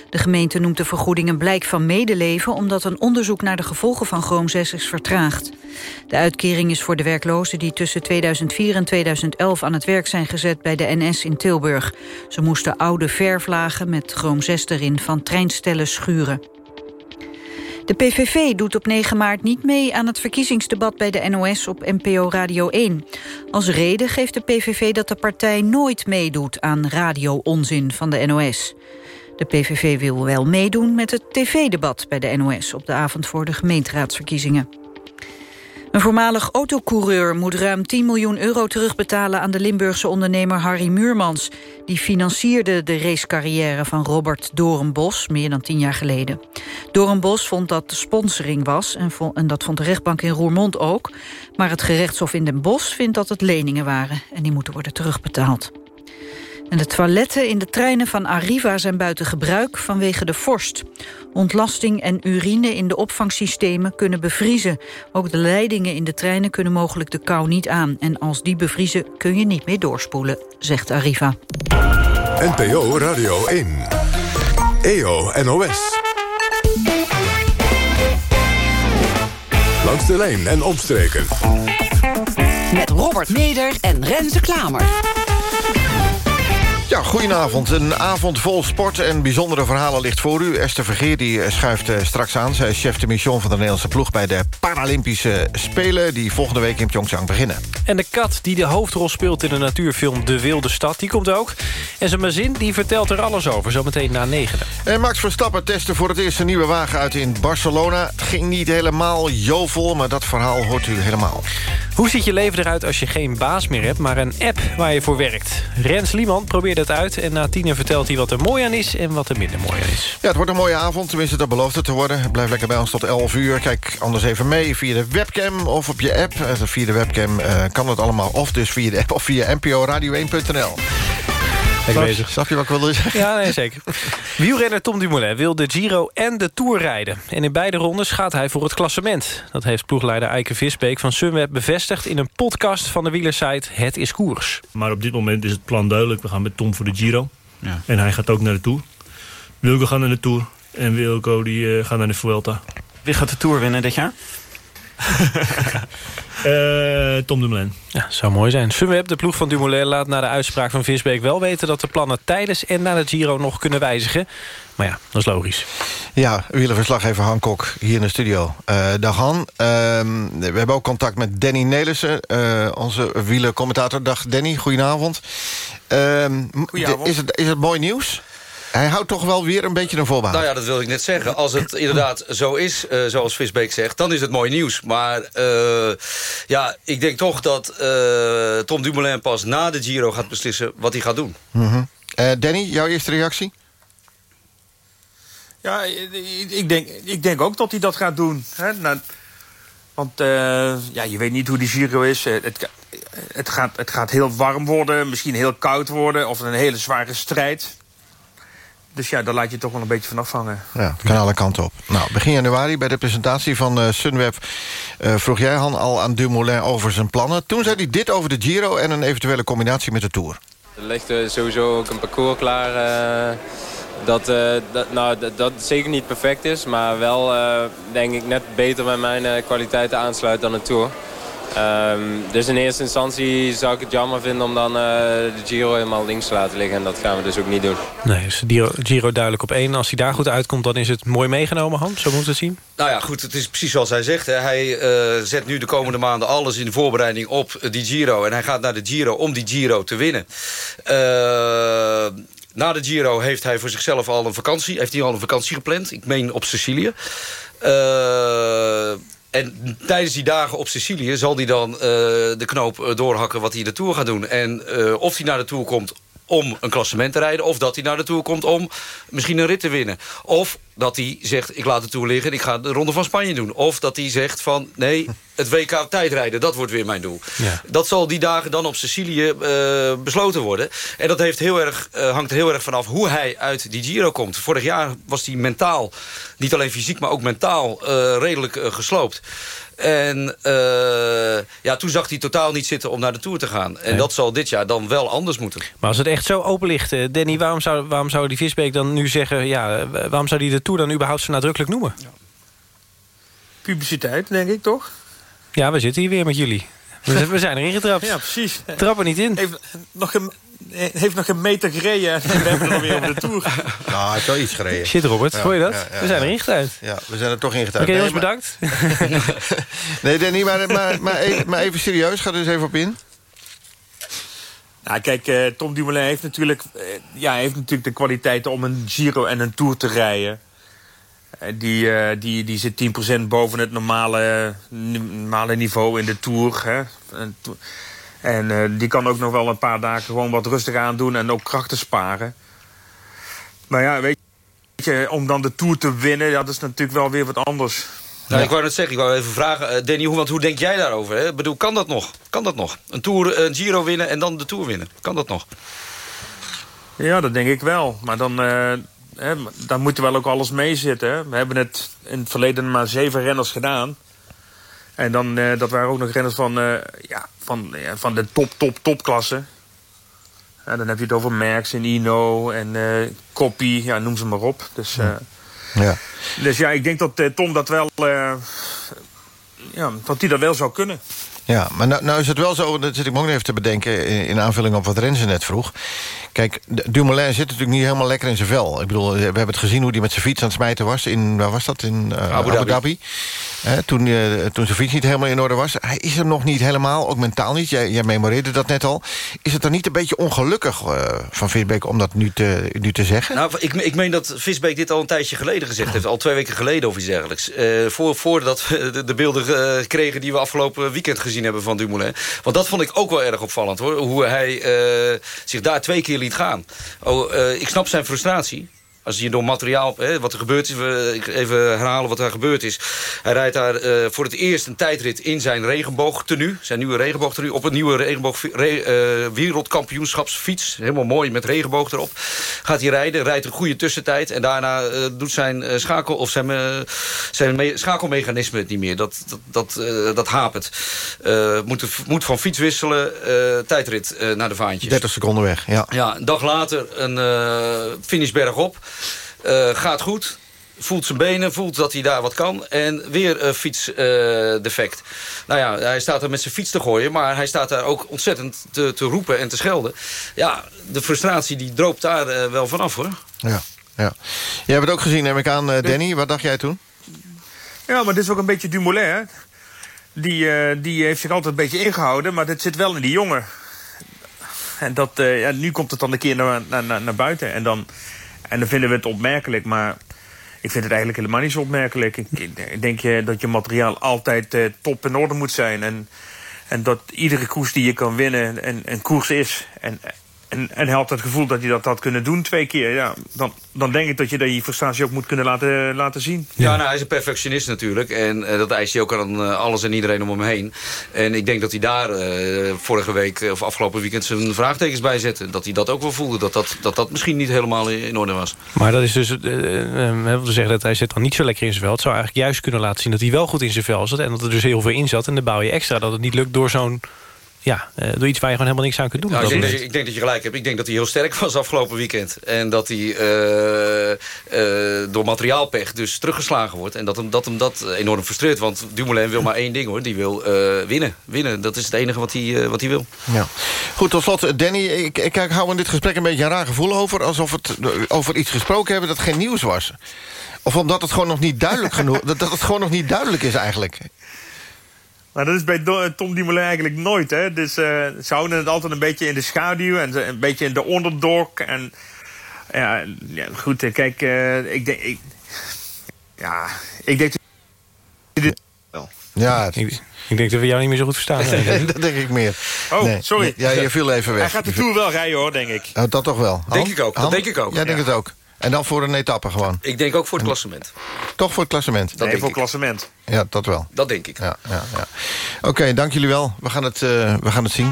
De gemeente noemt de vergoeding een blijk van medeleven... omdat een onderzoek naar de gevolgen van Chroom 6 is vertraagd. De uitkering is voor de werklozen die tussen 2004 en 2011 aan het werk zijn gezet bij de NS in Tilburg. Ze moesten oude verflagen met Chroom 6 erin van treinstellen schuren. De PVV doet op 9 maart niet mee aan het verkiezingsdebat bij de NOS op NPO Radio 1. Als reden geeft de PVV dat de partij nooit meedoet aan radio-onzin van de NOS. De PVV wil wel meedoen met het tv-debat bij de NOS... op de avond voor de gemeenteraadsverkiezingen. Een voormalig autocoureur moet ruim 10 miljoen euro terugbetalen... aan de Limburgse ondernemer Harry Muurmans. Die financierde de racecarrière van Robert Doornbos... meer dan tien jaar geleden. Doornbos vond dat de sponsoring was... En, en dat vond de rechtbank in Roermond ook. Maar het gerechtshof in Den Bosch vindt dat het leningen waren... en die moeten worden terugbetaald. En de toiletten in de treinen van Arriva zijn buiten gebruik vanwege de vorst. Ontlasting en urine in de opvangsystemen kunnen bevriezen. Ook de leidingen in de treinen kunnen mogelijk de kou niet aan. En als die bevriezen kun je niet meer doorspoelen, zegt Arriva. NPO Radio 1. EO NOS. Langs de lijn en omstreken. Met Robert Meder en Renze Klamer. Ja, goedenavond. Een avond vol sport en bijzondere verhalen ligt voor u. Esther Vergeer die eh, schuift eh, straks aan. Zij is chef de mission van de Nederlandse ploeg... bij de Paralympische Spelen... die volgende week in Pyeongchang beginnen. En de kat die de hoofdrol speelt in de natuurfilm De Wilde Stad... die komt ook. En zijn mazin die vertelt er alles over, zometeen na negen. En Max Verstappen testte voor het eerst een nieuwe wagen uit in Barcelona. Het ging niet helemaal jovel, maar dat verhaal hoort u helemaal. Hoe ziet je leven eruit als je geen baas meer hebt... maar een app waar je voor werkt? Rens Liemann probeert het uit en na tienen vertelt hij wat er mooi aan is... en wat er minder mooi aan is. Ja, het wordt een mooie avond, tenminste dat belooft het te worden. Blijf lekker bij ons tot 11 uur. Kijk anders even mee via de webcam of op je app. Eh, via de webcam uh, kan het allemaal of dus via de app of via nporadio1.nl. Lekker bezig. Snap je wat ik wilde zeggen? Ja, nee, zeker. Wielrenner Tom Dumoulin wil de Giro en de Tour rijden. En in beide rondes gaat hij voor het klassement. Dat heeft ploegleider Eike Visbeek van Sunweb bevestigd... in een podcast van de wielersite Het is Koers. Maar op dit moment is het plan duidelijk. We gaan met Tom voor de Giro. Ja. En hij gaat ook naar de Tour. Wilco gaat naar de Tour. En Wilco die, uh, gaat naar de Vuelta. Wie gaat de Tour winnen dit jaar? Uh, Tom Dumoulin. Ja, zou mooi zijn. Sunweb, de ploeg van Dumoulin, laat na de uitspraak van Visbeek wel weten... dat de plannen tijdens en na de Giro nog kunnen wijzigen. Maar ja, dat is logisch. Ja, wielerverslaggever Han Kok hier in de studio. Uh, dag Han. Uh, we hebben ook contact met Danny Nelissen, uh, onze wielercommentator. Dag Danny, goedenavond. Ehm, goedenavond. Is het, is het mooi nieuws? Hij houdt toch wel weer een beetje een voorbaan. Nou ja, dat wil ik net zeggen. Als het inderdaad zo is, uh, zoals Visbeek zegt... dan is het mooi nieuws. Maar uh, ja, ik denk toch dat uh, Tom Dumoulin pas na de Giro gaat beslissen... wat hij gaat doen. Mm -hmm. Danny, jouw eerste reactie? Ja, ik denk, ik denk ook dat hij dat gaat doen. Hè? Nou, want ja, je weet niet hoe die Giro is. Het, het, gaat, het gaat heel warm worden, misschien heel koud worden... of een hele zware strijd... Dus ja, daar laat je toch wel een beetje van afhangen. Ja, het kan alle kanten op. Nou, begin januari bij de presentatie van uh, Sunweb... Uh, vroeg jij Han al aan Dumoulin over zijn plannen. Toen zei hij dit over de Giro en een eventuele combinatie met de Tour. Er ligt uh, sowieso ook een parcours klaar... dat, dat, nou, dat, dat, zeker niet perfect is, maar wel denk ik net beter bij mijn kwaliteiten aansluit dan de Tour. Um, dus in eerste instantie zou ik het jammer vinden om dan uh, de Giro helemaal links te laten liggen. En dat gaan we dus ook niet doen. Nee, is de Giro duidelijk op één. Als hij daar goed uitkomt, dan is het mooi meegenomen, Hans. Zo moet het zien. Nou ja, goed, het is precies zoals hij zegt. Hè. Hij uh, zet nu de komende maanden alles in de voorbereiding op die Giro. En hij gaat naar de Giro om die Giro te winnen. Uh, na de Giro heeft hij voor zichzelf al een vakantie. Heeft hij al een vakantie gepland. Ik meen op Sicilië. Uh, en tijdens die dagen op Sicilië zal hij dan uh, de knoop doorhakken wat hij de Tour gaat doen. En uh, of hij naar de Tour komt om een klassement te rijden... of dat hij naar de Tour komt om misschien een rit te winnen. Of dat hij zegt, ik laat de Tour liggen... en ik ga de Ronde van Spanje doen. Of dat hij zegt van, nee, het WK tijdrijden... dat wordt weer mijn doel. Ja. Dat zal die dagen dan op Sicilië uh, besloten worden. En dat heeft heel erg, uh, hangt er heel erg vanaf hoe hij uit die Giro komt. Vorig jaar was hij mentaal, niet alleen fysiek... maar ook mentaal uh, redelijk gesloopt. En uh, ja, toen zag hij totaal niet zitten om naar de Tour te gaan. En nee. dat zal dit jaar dan wel anders moeten. Maar als het echt zo open ligt, uh, Danny, waarom zou, waarom zou die Visbeek dan nu zeggen... Ja, waarom zou hij de Tour dan überhaupt zo nadrukkelijk noemen? Ja. Publiciteit, denk ik, toch? Ja, we zitten hier weer met jullie. We zijn erin getrapt. Ja, precies. Trappen niet in. Heeft nog een, heeft nog een meter gereden en we hebben er weer op de Tour. Nou, hij heeft wel iets gereden. Shit, Robert. Ja, Hoor je dat? Ja, ja, we zijn erin getuigd. Ja, we zijn er toch in getuigd. Oké, okay, jongens, bedankt. nee, Danny, maar, maar, maar, even, maar even serieus. Ga er eens even op in. Nou, kijk, uh, Tom Dumoulin heeft natuurlijk, uh, ja, heeft natuurlijk de kwaliteiten om een Giro en een Tour te rijden. Die, die, die zit 10% boven het normale, normale niveau in de Tour. Hè? En, uh, die kan ook nog wel een paar dagen gewoon wat rustig aan doen en ook krachten sparen. Maar ja, weet je, om dan de Tour te winnen, dat is natuurlijk wel weer wat anders. Nou, ik wou net zeggen, ik wou even vragen, uh, Danny, hoe, want hoe denk jij daarover? Hè? Ik bedoel, kan dat nog? Kan dat nog? Een, tour, een Giro winnen en dan de Tour winnen? Kan dat nog? Ja, dat denk ik wel. Maar dan, uh, hè, dan moet er wel ook alles mee zitten. We hebben het in het verleden maar zeven renners gedaan. En dan, uh, dat waren ook nog renners van, uh, ja, van, uh, van de top, top, topklasse. En dan heb je het over Merckx en Ino en uh, Koppie, ja, noem ze maar op. Dus, ja. dus ja, ik denk dat Tom dat wel, ja, dat hij dat wel zou kunnen. Ja, maar nou, nou is het wel zo, dat zit ik me ook even te bedenken... in, in aanvulling op wat Renze net vroeg. Kijk, Dumoulin zit natuurlijk niet helemaal lekker in zijn vel. Ik bedoel, we hebben het gezien hoe hij met zijn fiets aan het smijten was. In, waar was dat? In uh, Abu Dhabi. Abu Dhabi. Eh, toen, uh, toen zijn fiets niet helemaal in orde was. Hij is er nog niet helemaal, ook mentaal niet. Jij, jij memoreerde dat net al. Is het dan niet een beetje ongelukkig uh, van Visbeek om dat nu te, nu te zeggen? Nou, ik, ik meen dat Visbeek dit al een tijdje geleden gezegd heeft. Al twee weken geleden of iets dergelijks. voor, voordat we de, de beelden kregen die we afgelopen weekend gezien hebben van Dumoulin. Want dat vond ik ook wel erg opvallend hoor. Hoe hij zich daar twee keer liet gaan. Oh, uh, ik snap zijn frustratie. Als je door materiaal, hè, wat er gebeurd is, even herhalen wat er gebeurd is. Hij rijdt daar uh, voor het eerst een tijdrit in zijn regenboogtenu. Zijn nieuwe regenboogtenu op een nieuwe regenboog, re, uh, wereldkampioenschapsfiets. Helemaal mooi met regenboog erop. Gaat hij rijden, rijdt een goede tussentijd. En daarna uh, doet zijn schakel of zijn, zijn me, schakelmechanisme het niet meer. Dat, dat, dat, dat hapert. moet, moet van fiets wisselen, tijdrit naar de vaantjes. 30 seconden weg, ja. Ja, een dag later een finishberg op. Uh, gaat goed. Voelt zijn benen, voelt dat hij daar wat kan. En weer een fietsdefect. Uh, nou ja, hij staat er met zijn fiets te gooien. Maar hij staat daar ook ontzettend te, te roepen en te schelden. Ja, de frustratie die droopt daar uh, wel vanaf hoor. Ja, ja. Jij hebt het ook gezien, neem ik aan, Danny. Wat dacht jij toen? Ja, maar dit is ook een beetje Dumoulin, hè? Die, die heeft zich altijd een beetje ingehouden. Maar dit zit wel in die jongen. En dat, ja, nu komt het dan een keer naar, naar, naar buiten. En dan... En dan vinden we het opmerkelijk, maar ik vind het eigenlijk helemaal niet zo opmerkelijk. Ik, denk je dat je materiaal altijd uh, top in orde moet zijn. En, en dat iedere koers die je kan winnen een, een koers is. En, en, en hij had het gevoel dat hij dat had kunnen doen twee keer. Ja, dan, dan denk ik dat je die frustratie ook moet kunnen laten, laten zien. Ja, nou, hij is een perfectionist natuurlijk. En uh, dat eist hij ook aan uh, alles en iedereen om hem heen. En ik denk dat hij daar uh, vorige week of afgelopen weekend zijn vraagtekens bij zette. Dat hij dat ook wel voelde. Dat dat, dat, dat misschien niet helemaal in orde was. Maar dat is dus... we wil zeggen dat hij zit dan niet zo lekker in zijn vel. Het zou eigenlijk juist kunnen laten zien dat hij wel goed in zijn vel zat. En dat er dus heel veel in zat. En dan bouw je extra dat het niet lukt door zo'n ja, uh, door iets waar je gewoon helemaal niks aan kunt doen. Nou, ik, denk dat je, ik, denk dat je, gelijk hebt. Ik denk dat hij heel sterk was afgelopen weekend. En dat hij uh, uh, door materiaalpech dus teruggeslagen wordt. En dat hem dat, hem dat enorm frustreert. Want Dumoulin wil maar één ding hoor. Die wil winnen. winnen. Dat is het enige wat hij, wat hij wil. Ja. Goed, tot slot. Danny, ik, ik, ik hou in dit gesprek een beetje een raar gevoel over. Alsof het over iets gesproken hebben dat geen nieuws was. Of omdat het gewoon nog niet duidelijk genoeg... dat, dat het gewoon nog niet duidelijk is eigenlijk. Maar dat is bij Tom Dumoulin eigenlijk nooit. Hè? Dus uh, ze houden het altijd een beetje in de schaduw en een beetje in de onderdok. En ja, ja goed, eh, kijk, eh, ik denk... Ik, ja, ik denk... Ja, ik, ik denk dat we jou niet meer zo goed verstaan. dat denk ik meer. Oh, Nee. sorry. Ja, je viel even weg. Hij gaat de Tour wel rijden, hoor, denk ik. Oh, dat toch wel. Denk ik ook, dat Han? denk ik ook. Jij denkt Ja. het ook. En dan voor een etappe gewoon. Ik denk ook voor het klassement. Toch voor het klassement. Dat nee, denk voor ik. klassement. Ja, dat wel. Dat denk ik. Ja, ja, ja. Oké, dank jullie wel. We gaan het, eh, we gaan het zien.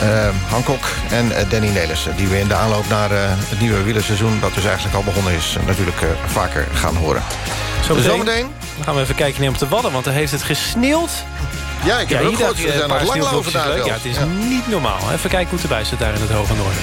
Eh, Hancock en eh, Danny Nelissen... die we in de aanloop naar eh, het nieuwe wielerseizoen... dat dus eigenlijk al begonnen is, eh, natuurlijk eh, vaker gaan horen. Zometeen Zometeen? Dan gaan we even kijken neer op de Wadden, want daar heeft het gesneeuwd. Ja, ik heb het ook gehoord. Ze zijn een nog paar lang lopen daar. Ja, het is niet normaal. Even kijken hoe het erbij zit daar in het Hoge Noorden.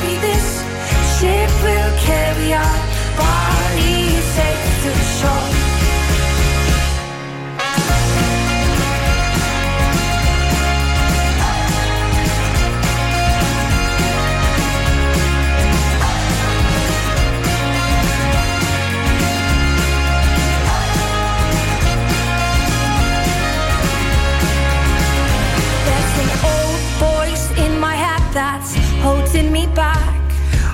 ship will carry our bodies safe to the shore.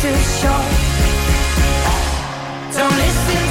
safe to shore. Don't listen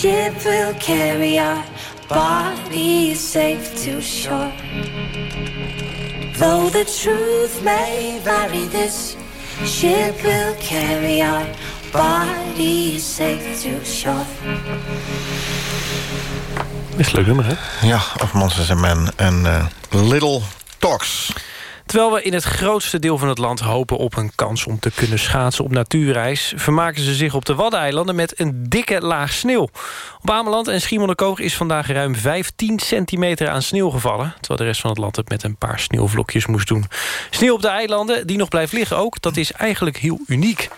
ship will carry our bodies safe to shore. Though the truth may vary, this ship will carry our bodies safe to shore. Best leuk nummer, hè? Ja, of Monsters and Men en eh, Little Talks. Terwijl we in het grootste deel van het land hopen op een kans om te kunnen schaatsen op natuurreis... vermaken ze zich op de Waddeneilanden met een dikke laag sneeuw. Op Ameland en Schiermonnikoog is vandaag ruim 15 centimeter aan sneeuw gevallen... terwijl de rest van het land het met een paar sneeuwvlokjes moest doen. Sneeuw op de eilanden, die nog blijft liggen ook, dat is eigenlijk heel uniek.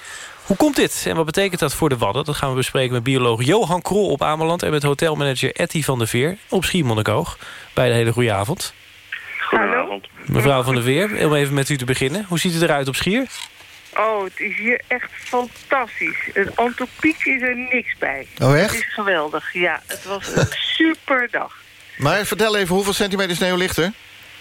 Hoe komt dit en wat betekent dat voor de Wadden? Dat gaan we bespreken met bioloog Johan Krol op Ameland... en met hotelmanager Etty van der Veer op Schiermonnikoog. Bij de hele goede avond. Goedenavond. Mevrouw van der Veer, om even met u te beginnen. Hoe ziet het eruit op Schier? Oh, het is hier echt fantastisch. Het antropiek is er niks bij. Oh, echt? Het is geweldig, ja. Het was een super dag. Maar vertel even, hoeveel centimeter sneeuw ligt er?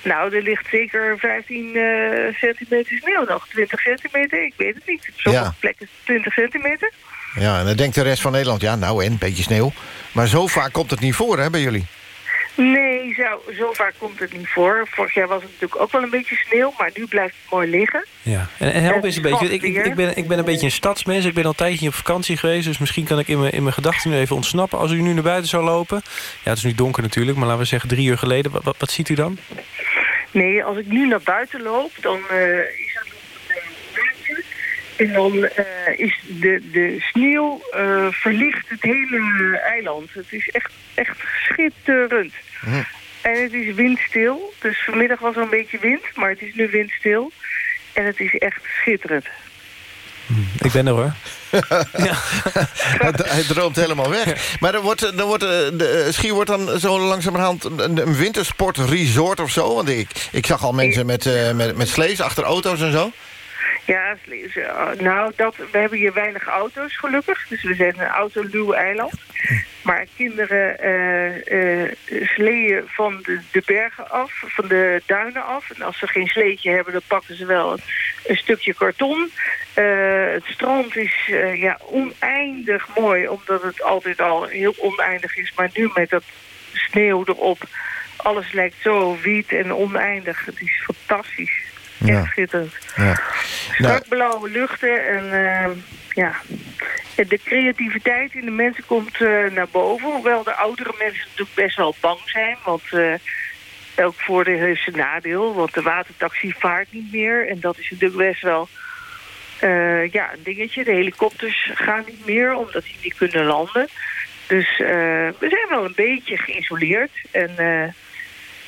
Nou, er ligt zeker 15 eh, centimeter sneeuw nog. 20 centimeter, ik weet het niet. Op sommige Ja. plekken 20 centimeter. Ja, en dan denkt de rest van Nederland, ja, nou en, een beetje sneeuw. Maar zo vaak komt het niet voor, hè, bij jullie? Nee, zo, zo vaak komt het niet voor. Vorig jaar was het natuurlijk ook wel een beetje sneeuw, maar nu blijft het mooi liggen. Ja, en, en help eens een beetje. Ik, ik, ben, ik ben een beetje een stadsmens. Ik ben al een tijdje op vakantie geweest. Dus misschien kan ik in mijn, in mijn gedachten nu even ontsnappen. Als u nu naar buiten zou lopen. Ja, het is nu donker natuurlijk. Maar laten we zeggen drie uur geleden. Wat, wat, wat ziet u dan? Nee, als ik nu naar buiten loop, dan eh, is het nog een buiten. En dan eh, is de, de sneeuw eh, verlicht het hele eiland. Het is echt, echt schitterend. En het is windstil. Dus vanmiddag was er een beetje wind, maar het is nu windstil. En het is echt schitterend. Ik ben er hoor. hij, hij droomt helemaal weg. Maar dan wordt, dan wordt, eh, de ski wordt dan zo langzamerhand een, een wintersportresort of zo? Want ik, ik zag al mensen met, eh, met, met slees achter auto's en zo. Ja, eh, nou, dat, we hebben hier weinig auto's gelukkig. Dus we zijn een autoluw eiland. Maar kinderen eh eh sleeën van de, bergen af, van de duinen af. En als ze geen sleetje hebben, dan pakken ze wel een, stukje karton. Het strand is ja, oneindig mooi, omdat het altijd al heel oneindig is. Maar nu met dat sneeuw erop, alles lijkt zo wit en oneindig. Het is fantastisch. Echt schitterend. Ja. Strak blauwe luchten en eh, ja, de creativiteit in de mensen komt eh, naar boven. Hoewel de oudere mensen natuurlijk best wel bang zijn. Want eh, elk voordeel heeft zijn nadeel. Want de watertaxi vaart niet meer. En dat is natuurlijk best wel eh, ja, een dingetje. De helikopters gaan niet meer omdat die niet kunnen landen. Dus eh, we zijn wel een beetje geïsoleerd. En eh,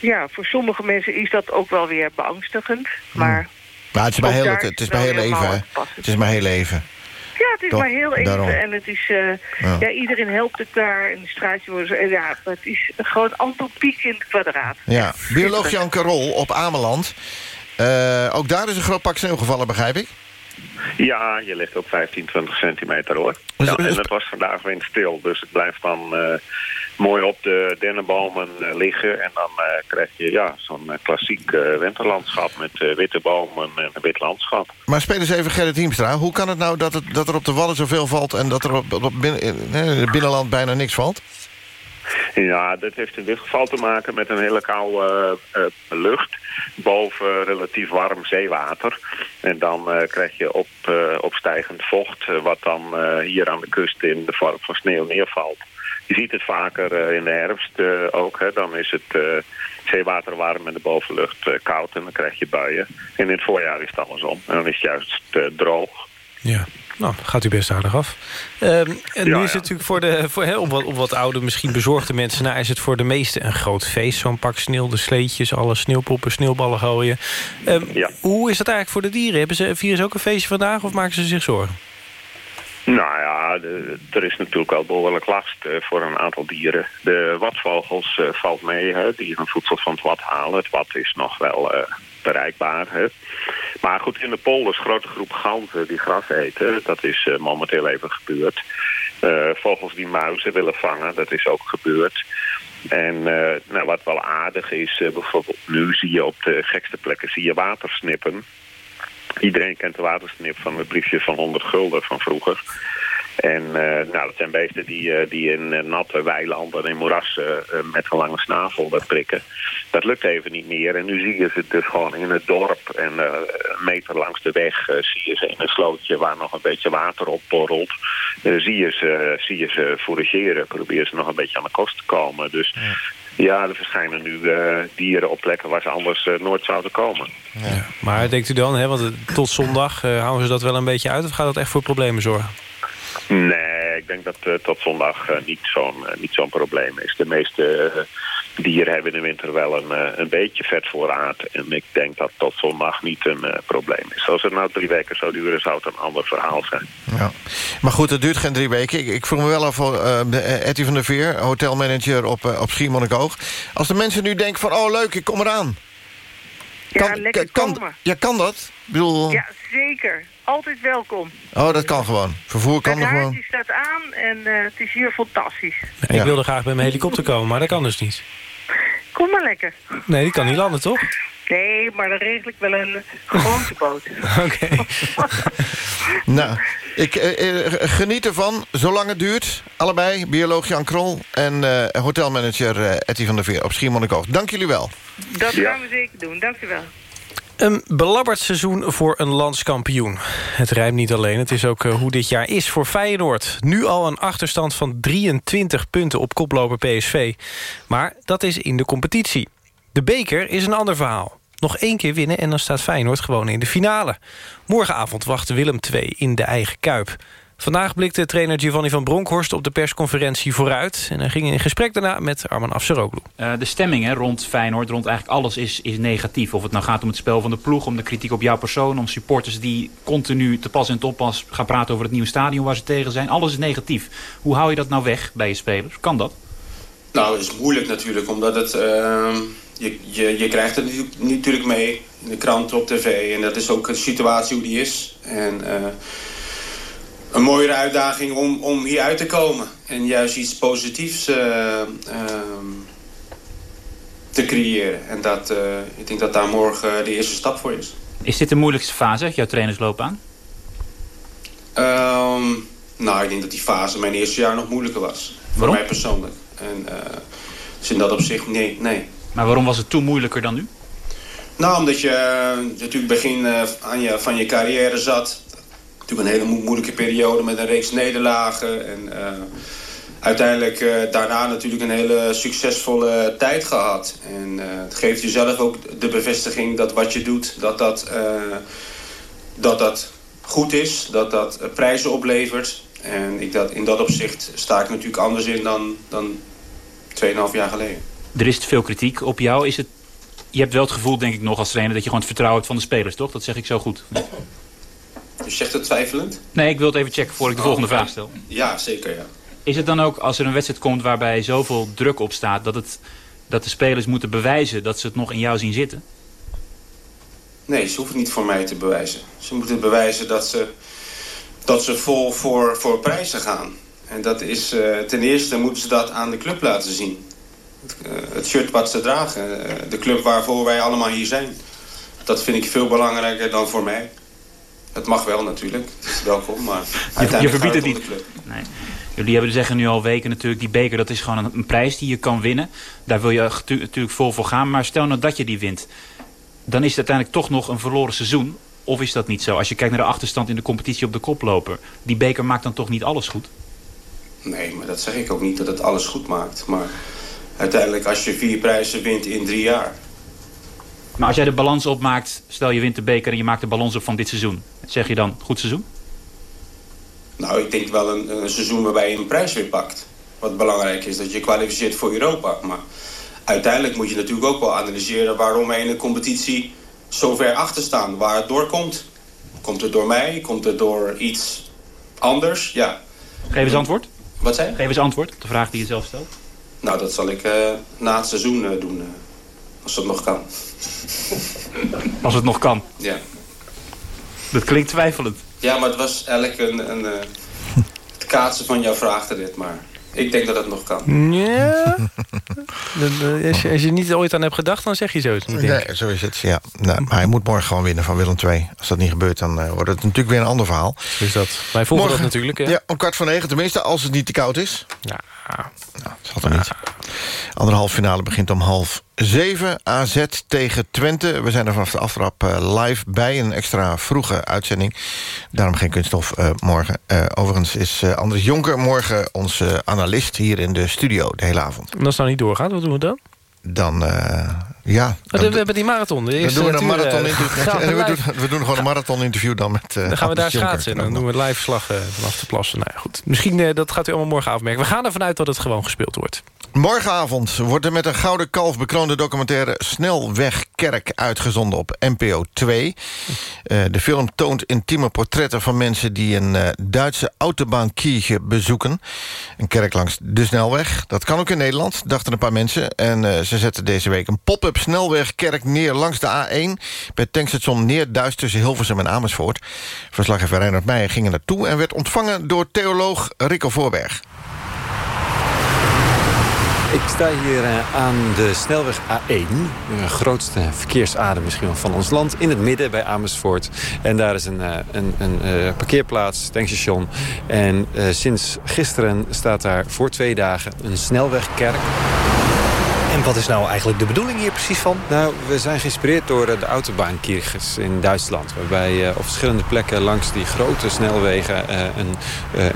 ja, voor sommige mensen is dat ook wel weer beangstigend. Maar Maar het is maar Ook heel, daar het is maar heel even. Het is maar heel even. Ja, het is maar heel even Daarom. en het is, eh, Ja. ja. iedereen helpt elkaar in de straatje worden. en Ja, het is gewoon antropiek in het kwadraat. Ja. Bioloog Jan Karol op Ameland. Eh, ook daar is een groot pak sneeuw gevallen, begrijp ik? Ja, je ligt op 15, 20 centimeter hoor. Ja, en het was vandaag windstil, dus het blijft dan eh, mooi op de dennenbomen eh, liggen. En dan eh, krijg je ja, zo'n eh, klassiek winterlandschap met witte bomen en een wit landschap. Maar speel eens even Gerrit Hiemstra. Hoe kan het nou dat, het, dat er op de Wallen zoveel valt... en dat er op, op binnen, in het binnenland bijna niks valt? Ja, dat heeft in dit geval te maken met een hele koude lucht. Boven relatief warm zeewater. En dan krijg je op, opstijgend vocht, wat dan hier aan de kust in de vorm van sneeuw neervalt. Je ziet het vaker eh, in de herfst eh, ook. Hè. Dan is het eh, zeewater warm en de bovenlucht koud en dan krijg je buien. En in het voorjaar is het andersom. En dan is het juist droog. Ja, nou, gaat u best aardig af. Ehm, en nu is het ja. natuurlijk voor de, voor, hè, om, wat, om wat oude, misschien bezorgde mensen... nou is het voor de meesten een groot feest. Zo'n pak sneeuw, de sleetjes, alle sneeuwpoppen, sneeuwballen gooien. Ehm, Hoe is dat eigenlijk voor de dieren? Hebben ze, vieren ze ook een feestje vandaag of maken ze zich zorgen? Nou ja, er is natuurlijk wel behoorlijk last eh, voor een aantal dieren. De watvogels eh, valt mee, hè, die hun voedsel van het wat halen. Het wat is nog wel eh, bereikbaar. Hè. Maar goed, in de polders grote groep ganzen die gras eten. Dat is momenteel even gebeurd. Vogels die muizen willen vangen, dat is ook gebeurd. En nou, wat wel aardig is, bijvoorbeeld nu zie je op de gekste plekken zie je watersnippen. Iedereen kent de watersnip van het briefje van 100 gulden van vroeger. En eh, nou, dat zijn beesten die, eh, die in eh, natte weilanden en moerassen met een lange snavel dat prikken. Dat lukt even niet meer. En nu zie je ze dus gewoon in het dorp en een meter langs de weg zie je ze in een slootje waar nog een beetje water op borrelt. Zie, je ze, zie je ze fourageren, proberen ze nog een beetje aan de kost te komen. Dus ja, er verschijnen nu eh, dieren op plekken waar ze anders eh, nooit zouden komen. Maar denkt u dan, hè, want het- tot zondag eh, houden ze dat wel een beetje uit... of gaat dat echt voor problemen zorgen? Nee, ik denk dat eh, tot zondag eh, niet zo'n eh, niet zo'n probleem is. De meeste eh, dieren hebben in de winter wel een, eh, een beetje vetvoorraad. En ik denk dat tot zondag niet een eh, probleem is. Als het nou drie weken zou duren, zou het een ander verhaal zijn. Ja. Maar goed, het duurt geen drie weken. Ik, ik vroeg me wel af voor uh, Etty van der Veer, hotelmanager op, uh, op Schiermonnikoog. Als de mensen nu denken van, oh leuk, ik kom eraan. Ja, lekker kan, komen. Ja, kan dat? Ik bedoel... Ja, zeker. Altijd welkom. Oh, dat kan gewoon. Vervoer kan het er gewoon. raadje staat aan en eh, het is hier fantastisch. Ik wilde graag met mijn helikopter komen, maar dat kan dus niet. Kom maar lekker. Nee, die kan niet landen, toch? Nee, maar dan regel ik wel een grote boot. Oké. Nou, ik eh, eh, geniet ervan, zolang het duurt. Allebei, bioloog Jan Krol en eh, hotelmanager uh, Etty van der Veer op Schiermonnikoog. Dank jullie wel. Dat gaan we zeker doen, dank u wel. Een belabberd seizoen voor een landskampioen. Het rijmt niet alleen, het is ook uh, hoe dit jaar is voor Feyenoord. Nu al een achterstand van 23 punten op koploper PSV. Maar dat is in de competitie. De beker is een ander verhaal. Nog één keer winnen en dan staat Feyenoord gewoon in de finale. Morgenavond wacht Willem II in de eigen Kuip. Vandaag blikte trainer Giovanni van Bronckhorst op de persconferentie vooruit. En hij ging in gesprek daarna met Arman Afseroglu. Uh, de stemming hè, rond Feyenoord, rond eigenlijk alles is, is negatief. Of het nou gaat om het spel van de ploeg, om de kritiek op jouw persoon... om supporters die continu te pas en te oppas gaan praten over het nieuwe stadion waar ze tegen zijn. Alles is negatief. Hoe hou je dat nou weg bij je spelers? Kan dat? Nou, dat is moeilijk natuurlijk, omdat het... Uh, je, je, je krijgt het natuurlijk mee in de krant, op tv. En dat is ook de situatie hoe die is. En... Uh, een mooiere uitdaging om, om hier uit te komen. En juist iets positiefs uh, uh, te creëren. En dat, uh, ik denk dat daar morgen de eerste stap voor is. Is dit de moeilijkste fase uit jouw trainersloopbaan? Um, nou, ik denk dat die fase mijn eerste jaar nog moeilijker was. Waarom? Voor mij persoonlijk. En, dus in dat opzicht, nee, nee. Maar waarom was het toen moeilijker dan nu? Nou, omdat je natuurlijk begin aan je, van je carrière zat natuurlijk een hele mo moeilijke periode met een reeks nederlagen. En uh, uiteindelijk uh, daarna natuurlijk een hele succesvolle tijd gehad. En uh, het geeft jezelf ook de bevestiging dat wat je doet, dat dat, dat, dat goed is. Dat dat prijzen oplevert. En ik dat, in dat opzicht sta ik natuurlijk anders in dan, dan 2,5 jaar geleden. Er is veel kritiek op jou. Is het, je hebt wel het gevoel, denk ik nog als trainer... dat je gewoon het vertrouwen hebt van de spelers, toch? Dat zeg ik zo goed. Je zegt het twijfelend? Nee, ik wil het even checken voor ik de Oh, volgende vraag stel. Ja, zeker ja. Is het dan ook als er een wedstrijd komt waarbij zoveel druk op staat... dat, het, dat de spelers moeten bewijzen dat ze het nog in jou zien zitten? Nee, ze hoeven niet voor mij te bewijzen. Ze moeten bewijzen dat ze, dat ze vol voor, voor prijzen gaan. En dat is, uh, ten eerste moeten ze dat aan de club laten zien. Het, uh, het shirt wat ze dragen. Uh, de club waarvoor wij allemaal hier zijn. Dat vind ik veel belangrijker dan voor mij. Het mag wel natuurlijk. Het is welkom, maar Je, je verbiedt het om niet. de club. Nee. Jullie hebben zeggen nu al weken natuurlijk... die beker dat is gewoon een, een prijs die je kan winnen. Daar wil je natuurlijk vol voor gaan. Maar stel nou dat je die wint. Dan is het uiteindelijk toch nog een verloren seizoen. Of is dat niet zo? Als je kijkt naar de achterstand in de competitie op de koploper. Die beker maakt dan toch niet alles goed? Nee, maar dat zeg ik ook niet dat het alles goed maakt. Maar uiteindelijk als je vier prijzen wint in drie jaar... Maar als jij de balans opmaakt... stel je wint de beker en je maakt de balans op van dit seizoen. Zeg je dan goed seizoen? Nou, ik denk wel een, een seizoen waarbij je een prijs weer pakt. Wat belangrijk is, dat je kwalificeert voor Europa. Maar uiteindelijk moet je natuurlijk ook wel analyseren... waarom wij in een competitie zo ver achter staan. Waar het door komt. Komt het door mij? Komt het door iets anders? Ja. Geef eens antwoord. Wat zei je? Geef eens antwoord op de vraag die je zelf stelt. Nou, dat zal ik uh, na het seizoen uh, doen. Als dat nog kan. Als het nog kan. Ja. Dat klinkt twijfelend. Ja, maar het was eigenlijk een, een, uh, het kaatsen van jouw vraag dit, maar ik denk dat het nog kan. Ja? als, je, als je niet ooit aan hebt gedacht, dan zeg je zoiets niet. denk ik. Nee, zo is het, ja. Nou, maar hij moet morgen gewoon winnen van Willem II. Als dat niet gebeurt, dan uh, wordt het natuurlijk weer een ander verhaal. Dus dat. Wij volgen dat natuurlijk, hè? Ja, om kwart voor negen, tenminste, als het niet te koud is. Ja. Nou, dat zal toch niet. Anderhalf finale begint om half zeven. AZ tegen Twente. We zijn er vanaf de aftrap uh, live bij. Een extra vroege uitzending. Daarom geen kunststof uh, morgen. Uh, overigens is Andries Jonker morgen onze analist hier in de studio de hele avond. En als het nou niet doorgaat, wat doen we dan? Dan, uh, ja... Dan, we hebben die marathon. De dan doen we een marathon interview. Gaan we, en we, doen, we doen gewoon een marathon interview dan met uh, Dan gaan we daar schaatsen en dan doen we live slag uh, vanaf de plassen. Nou ja, goed. Misschien dat gaat u allemaal morgen afmerken. We gaan ervan uit dat het gewoon gespeeld wordt. Morgenavond wordt er met een gouden kalf bekroonde documentaire Snelwegkerk uitgezonden op NPO 2. Uh, de film toont intieme portretten van mensen die een uh, Duitse autobahnkirche bezoeken. Een kerk langs de snelweg. Dat kan ook in Nederland, dachten een paar mensen. En uh, ze zetten deze week een pop-up snelwegkerk neer langs de A1... bij tankstation Neerduist tussen Hilversum en Amersfoort. Verslaggever Reinhard Meijer ging er naartoe... en werd ontvangen door theoloog Rico Voorberg. Ik sta hier uh, aan de snelweg A1, de grootste verkeersader misschien wel van ons land, in het midden bij Amersfoort. En daar is een, uh, een, een uh, parkeerplaats, tankstation. En sinds gisteren staat daar voor twee dagen een snelwegkerk. En wat is nou eigenlijk de bedoeling hier precies van? Nou, we zijn geïnspireerd door de autobahnkirches in Duitsland. Waarbij op verschillende plekken langs die grote snelwegen een,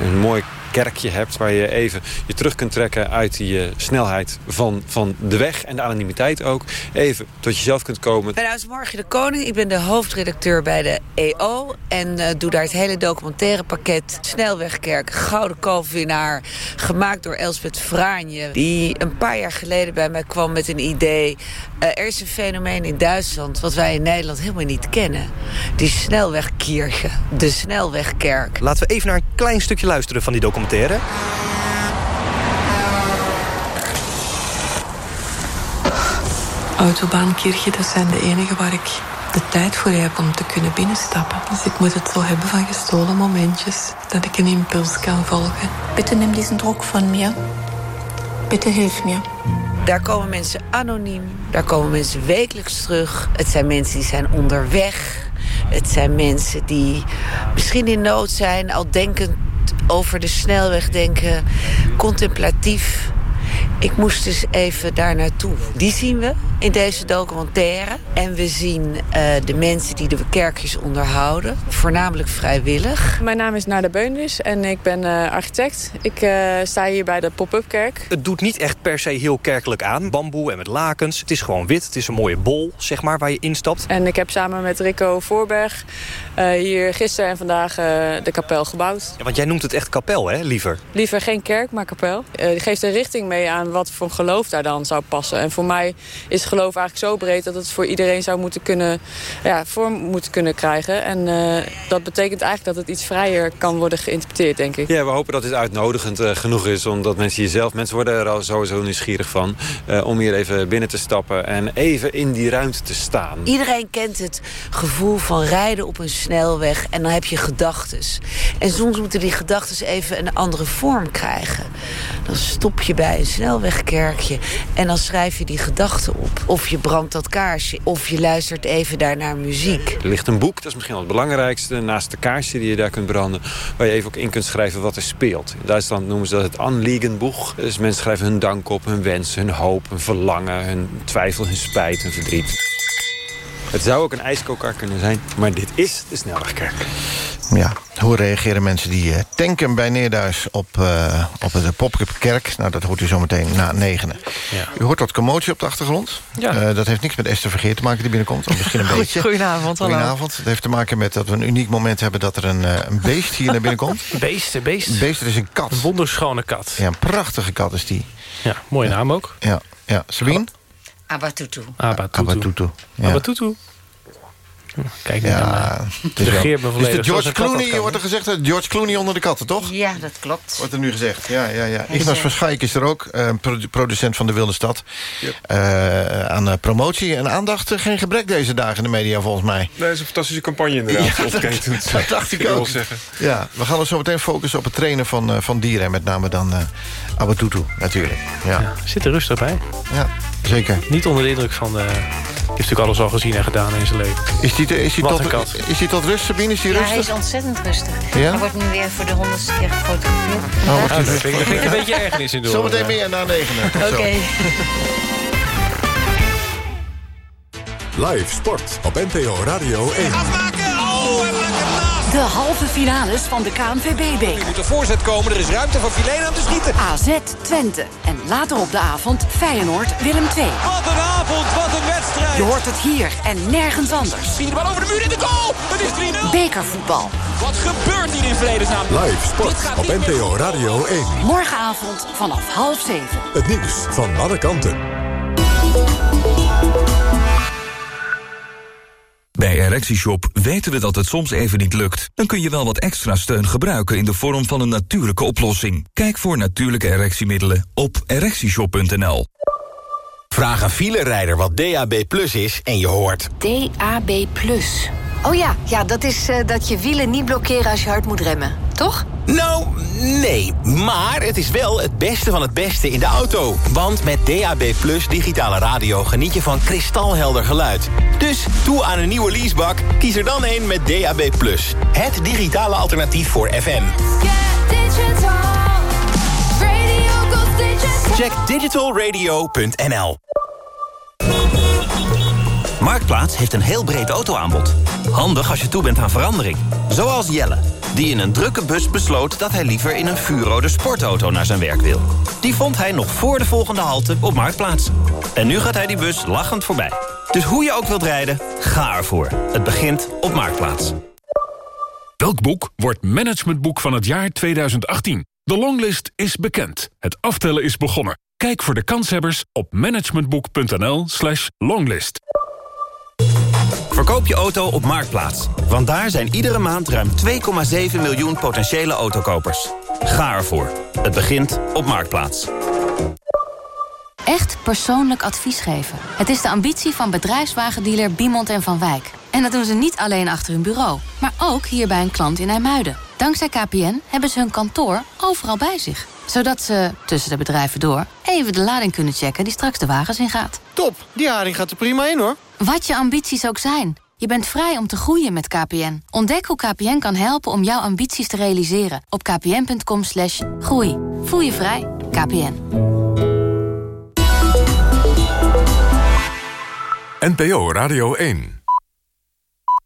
een mooi kerkje hebt... waar je even je terug kunt trekken uit die eh, snelheid van, van de weg... en de anonimiteit ook. Even tot jezelf kunt komen. Mijn naam is Margie de Koning. Ik ben de hoofdredacteur bij de EO. En eh, doe daar het hele documentaire pakket. Snelwegkerk, Gouden Kalfwinnaar. Gemaakt door Elsbeth Fraanje. Die een paar jaar geleden bij mij kwam met een idee. Eh, er is een fenomeen in Duitsland wat wij in Nederland helemaal niet kennen. Die snelwegkirche, de snelwegkerk. Laten we even naar een klein stukje luisteren van die documentaire. Autobaankirchen, dat zijn de enige waar ik de tijd voor heb om te kunnen binnenstappen. Dus ik moet het zo hebben van gestolen momentjes, dat ik een impuls kan volgen. Bitte neem deze druk van mir. Bitte hilf mir. Daar komen mensen anoniem, daar komen mensen wekelijks terug. Het zijn mensen die zijn onderweg. Het zijn mensen die misschien in nood zijn, al denkend over de snelweg denken, contemplatief. Ik moest dus even daar naartoe. Die zien we in deze documentaire. En we zien eh, de mensen die de kerkjes onderhouden. Voornamelijk vrijwillig. Mijn naam is Narda Beunus en ik ben eh, architect. Ik eh, sta hier bij de pop-up kerk. Het doet niet echt per se heel kerkelijk aan. Bamboe en met lakens. Het is gewoon wit. Het is een mooie bol, zeg maar, waar je instapt. En ik heb samen met Rico Voorberg hier gisteren en vandaag de kapel gebouwd. Ja, want jij noemt het echt kapel, hè, liever? Liever geen kerk, maar kapel. die geeft een richting mee aan wat voor geloof daar dan zou passen. En voor mij is geloof eigenlijk zo breed dat het voor iedereen zou moeten kunnen, ja, vorm moeten kunnen krijgen. En uh, dat betekent eigenlijk dat het iets vrijer kan worden geïnterpreteerd, denk ik. Ja, we hopen dat dit uitnodigend uh, genoeg is, omdat mensen hier zelf, mensen worden er al sowieso nieuwsgierig van, uh, om hier even binnen te stappen en even in die ruimte te staan. Iedereen kent het gevoel van rijden op een snelweg en dan heb je gedachtes. En soms moeten die gedachtes even een andere vorm krijgen. Dan stop je bij een snelwegkerkje en dan schrijf je die gedachten op. Of je brandt dat kaarsje, of je luistert even daar naar muziek. Er ligt een boek, dat is misschien wel het belangrijkste... naast de kaarsje die je daar kunt branden... waar je even ook in kunt schrijven wat er speelt. In Duitsland noemen ze dat het Anliegenboek. Dus mensen schrijven hun dank op, hun wens, hun hoop, hun verlangen... hun twijfel, hun spijt, hun verdriet. Het zou ook een ijskoker kunnen zijn, maar dit is de snelwegkerk. Ja, hoe reageren mensen die uh, tanken bij Neerduis op, uh, op de Popkerk? Nou, dat hoort u zometeen na negenen. Ja. U hoort wat commotie op de achtergrond. Ja. Uh, dat heeft niks met Esther Vergeet te maken die binnenkomt. Of misschien een beetje. Goedenavond, hallo. Goedenavond. Het heeft te maken met dat we een uniek moment hebben... dat er een, een beest hier naar binnen komt. Beest, een beest. Een beest, is een kat. Een wonderschone kat. Ja, een prachtige kat is die. Ja, mooie naam ook. Ja, ja. Sabine? Abatutu. Abatutu. Abatutu. Ja. Abatutu. Kijk ja, naar het is, wel, is de George Clooney, wordt er gezegd, George Clooney onder de katten, toch? Ja, dat klopt. Wordt er nu gezegd, ja, ja, ja. Ignas van Schaik is er ook, uh, producent van De Wilde Stad. Yep. Uh, aan promotie en aandacht geen gebrek deze dagen in de media, volgens mij. Nee, dat is een fantastische campagne inderdaad. Ja, dat, dat, dat dacht ik ook. Zeggen. Ja, we gaan ons zo meteen focussen op het trainen van, van dieren. En met name dan Abatutu, natuurlijk. Ja. Ja, zit er rustig bij. Ja, zeker. Niet onder de indruk van de... Hij heeft natuurlijk alles al gezien en gedaan in zijn leven. Is die, is die, Wat tot, is die tot rust, Sabine? Is die Ja, rustig? hij is ontzettend rustig. Ja? Hij wordt nu weer voor de honderdste keer gefotografeerd. Oh, Ah, daar vind ik- een beetje ergernis in door. Zometeen meer na negenen. Oké. Live sport op NPO Radio 1. De halve finales van de KNVB-beker. Er moet een voorzet komen, er is ruimte voor Filena om te schieten. AZ Twente. En later op de avond Feyenoord Willem II. Wat een avond, wat een wedstrijd. Je hoort het hier en nergens anders. De bal over de muur in de goal. Het is 3-0. Bekervoetbal. Wat gebeurt hier in vredesnaam? Live Dit sport gaat op NPO Radio 1. Morgenavond vanaf half zeven. Het nieuws van alle kanten. Bij ErectieShop weten we dat het soms even niet lukt. Dan kun je wel wat extra steun gebruiken in de vorm van een natuurlijke oplossing. Kijk voor natuurlijke erectiemiddelen op ErectieShop.nl. Vraag een filerijder wat DAB Plus is en je hoort... DAB+. Oh ja, ja dat is eh, dat je wielen niet blokkeren als je hard moet remmen, toch? Nou, nee, maar het is wel het beste van het beste in de auto. Want met DAB Plus digitale radio geniet je van kristalhelder geluid. Dus toe aan een nieuwe leasebak, kies er dan een met DAB Plus. Het digitale alternatief voor FM. Check digitalradio.nl Marktplaats heeft een heel breed autoaanbod. Handig als je toe bent aan verandering. Zoals Jelle, die in een drukke bus besloot dat hij liever in een vuurrode sportauto naar zijn werk wil. Die vond hij nog voor de volgende halte op Marktplaats. En nu gaat hij die bus lachend voorbij. Dus hoe je ook wilt rijden, ga ervoor. Het begint op Marktplaats. Welk boek wordt managementboek van het jaar 2018? De longlist is bekend. Het aftellen is begonnen. Kijk voor de kanshebbers op managementboek.nl slash longlist. Verkoop je auto op Marktplaats. Want daar zijn iedere maand ruim 2,7 miljoen potentiële autokopers. Ga ervoor. Het begint op Marktplaats. Echt persoonlijk advies geven. Het is de ambitie van bedrijfswagendealer Biemond en Van Wijk. En dat doen ze niet alleen achter hun bureau, maar ook hier bij een klant in IJmuiden. Dankzij KPN hebben ze hun kantoor overal bij zich. Zodat ze, tussen de bedrijven door, even de lading kunnen checken die straks de wagens ingaat. Top, die haring gaat er prima in hoor. Wat je ambities ook zijn. Je bent vrij om te groeien met KPN. Ontdek hoe KPN kan helpen om jouw ambities te realiseren. Op kpn.com slash groei. Voel je vrij. KPN. NPO Radio 1.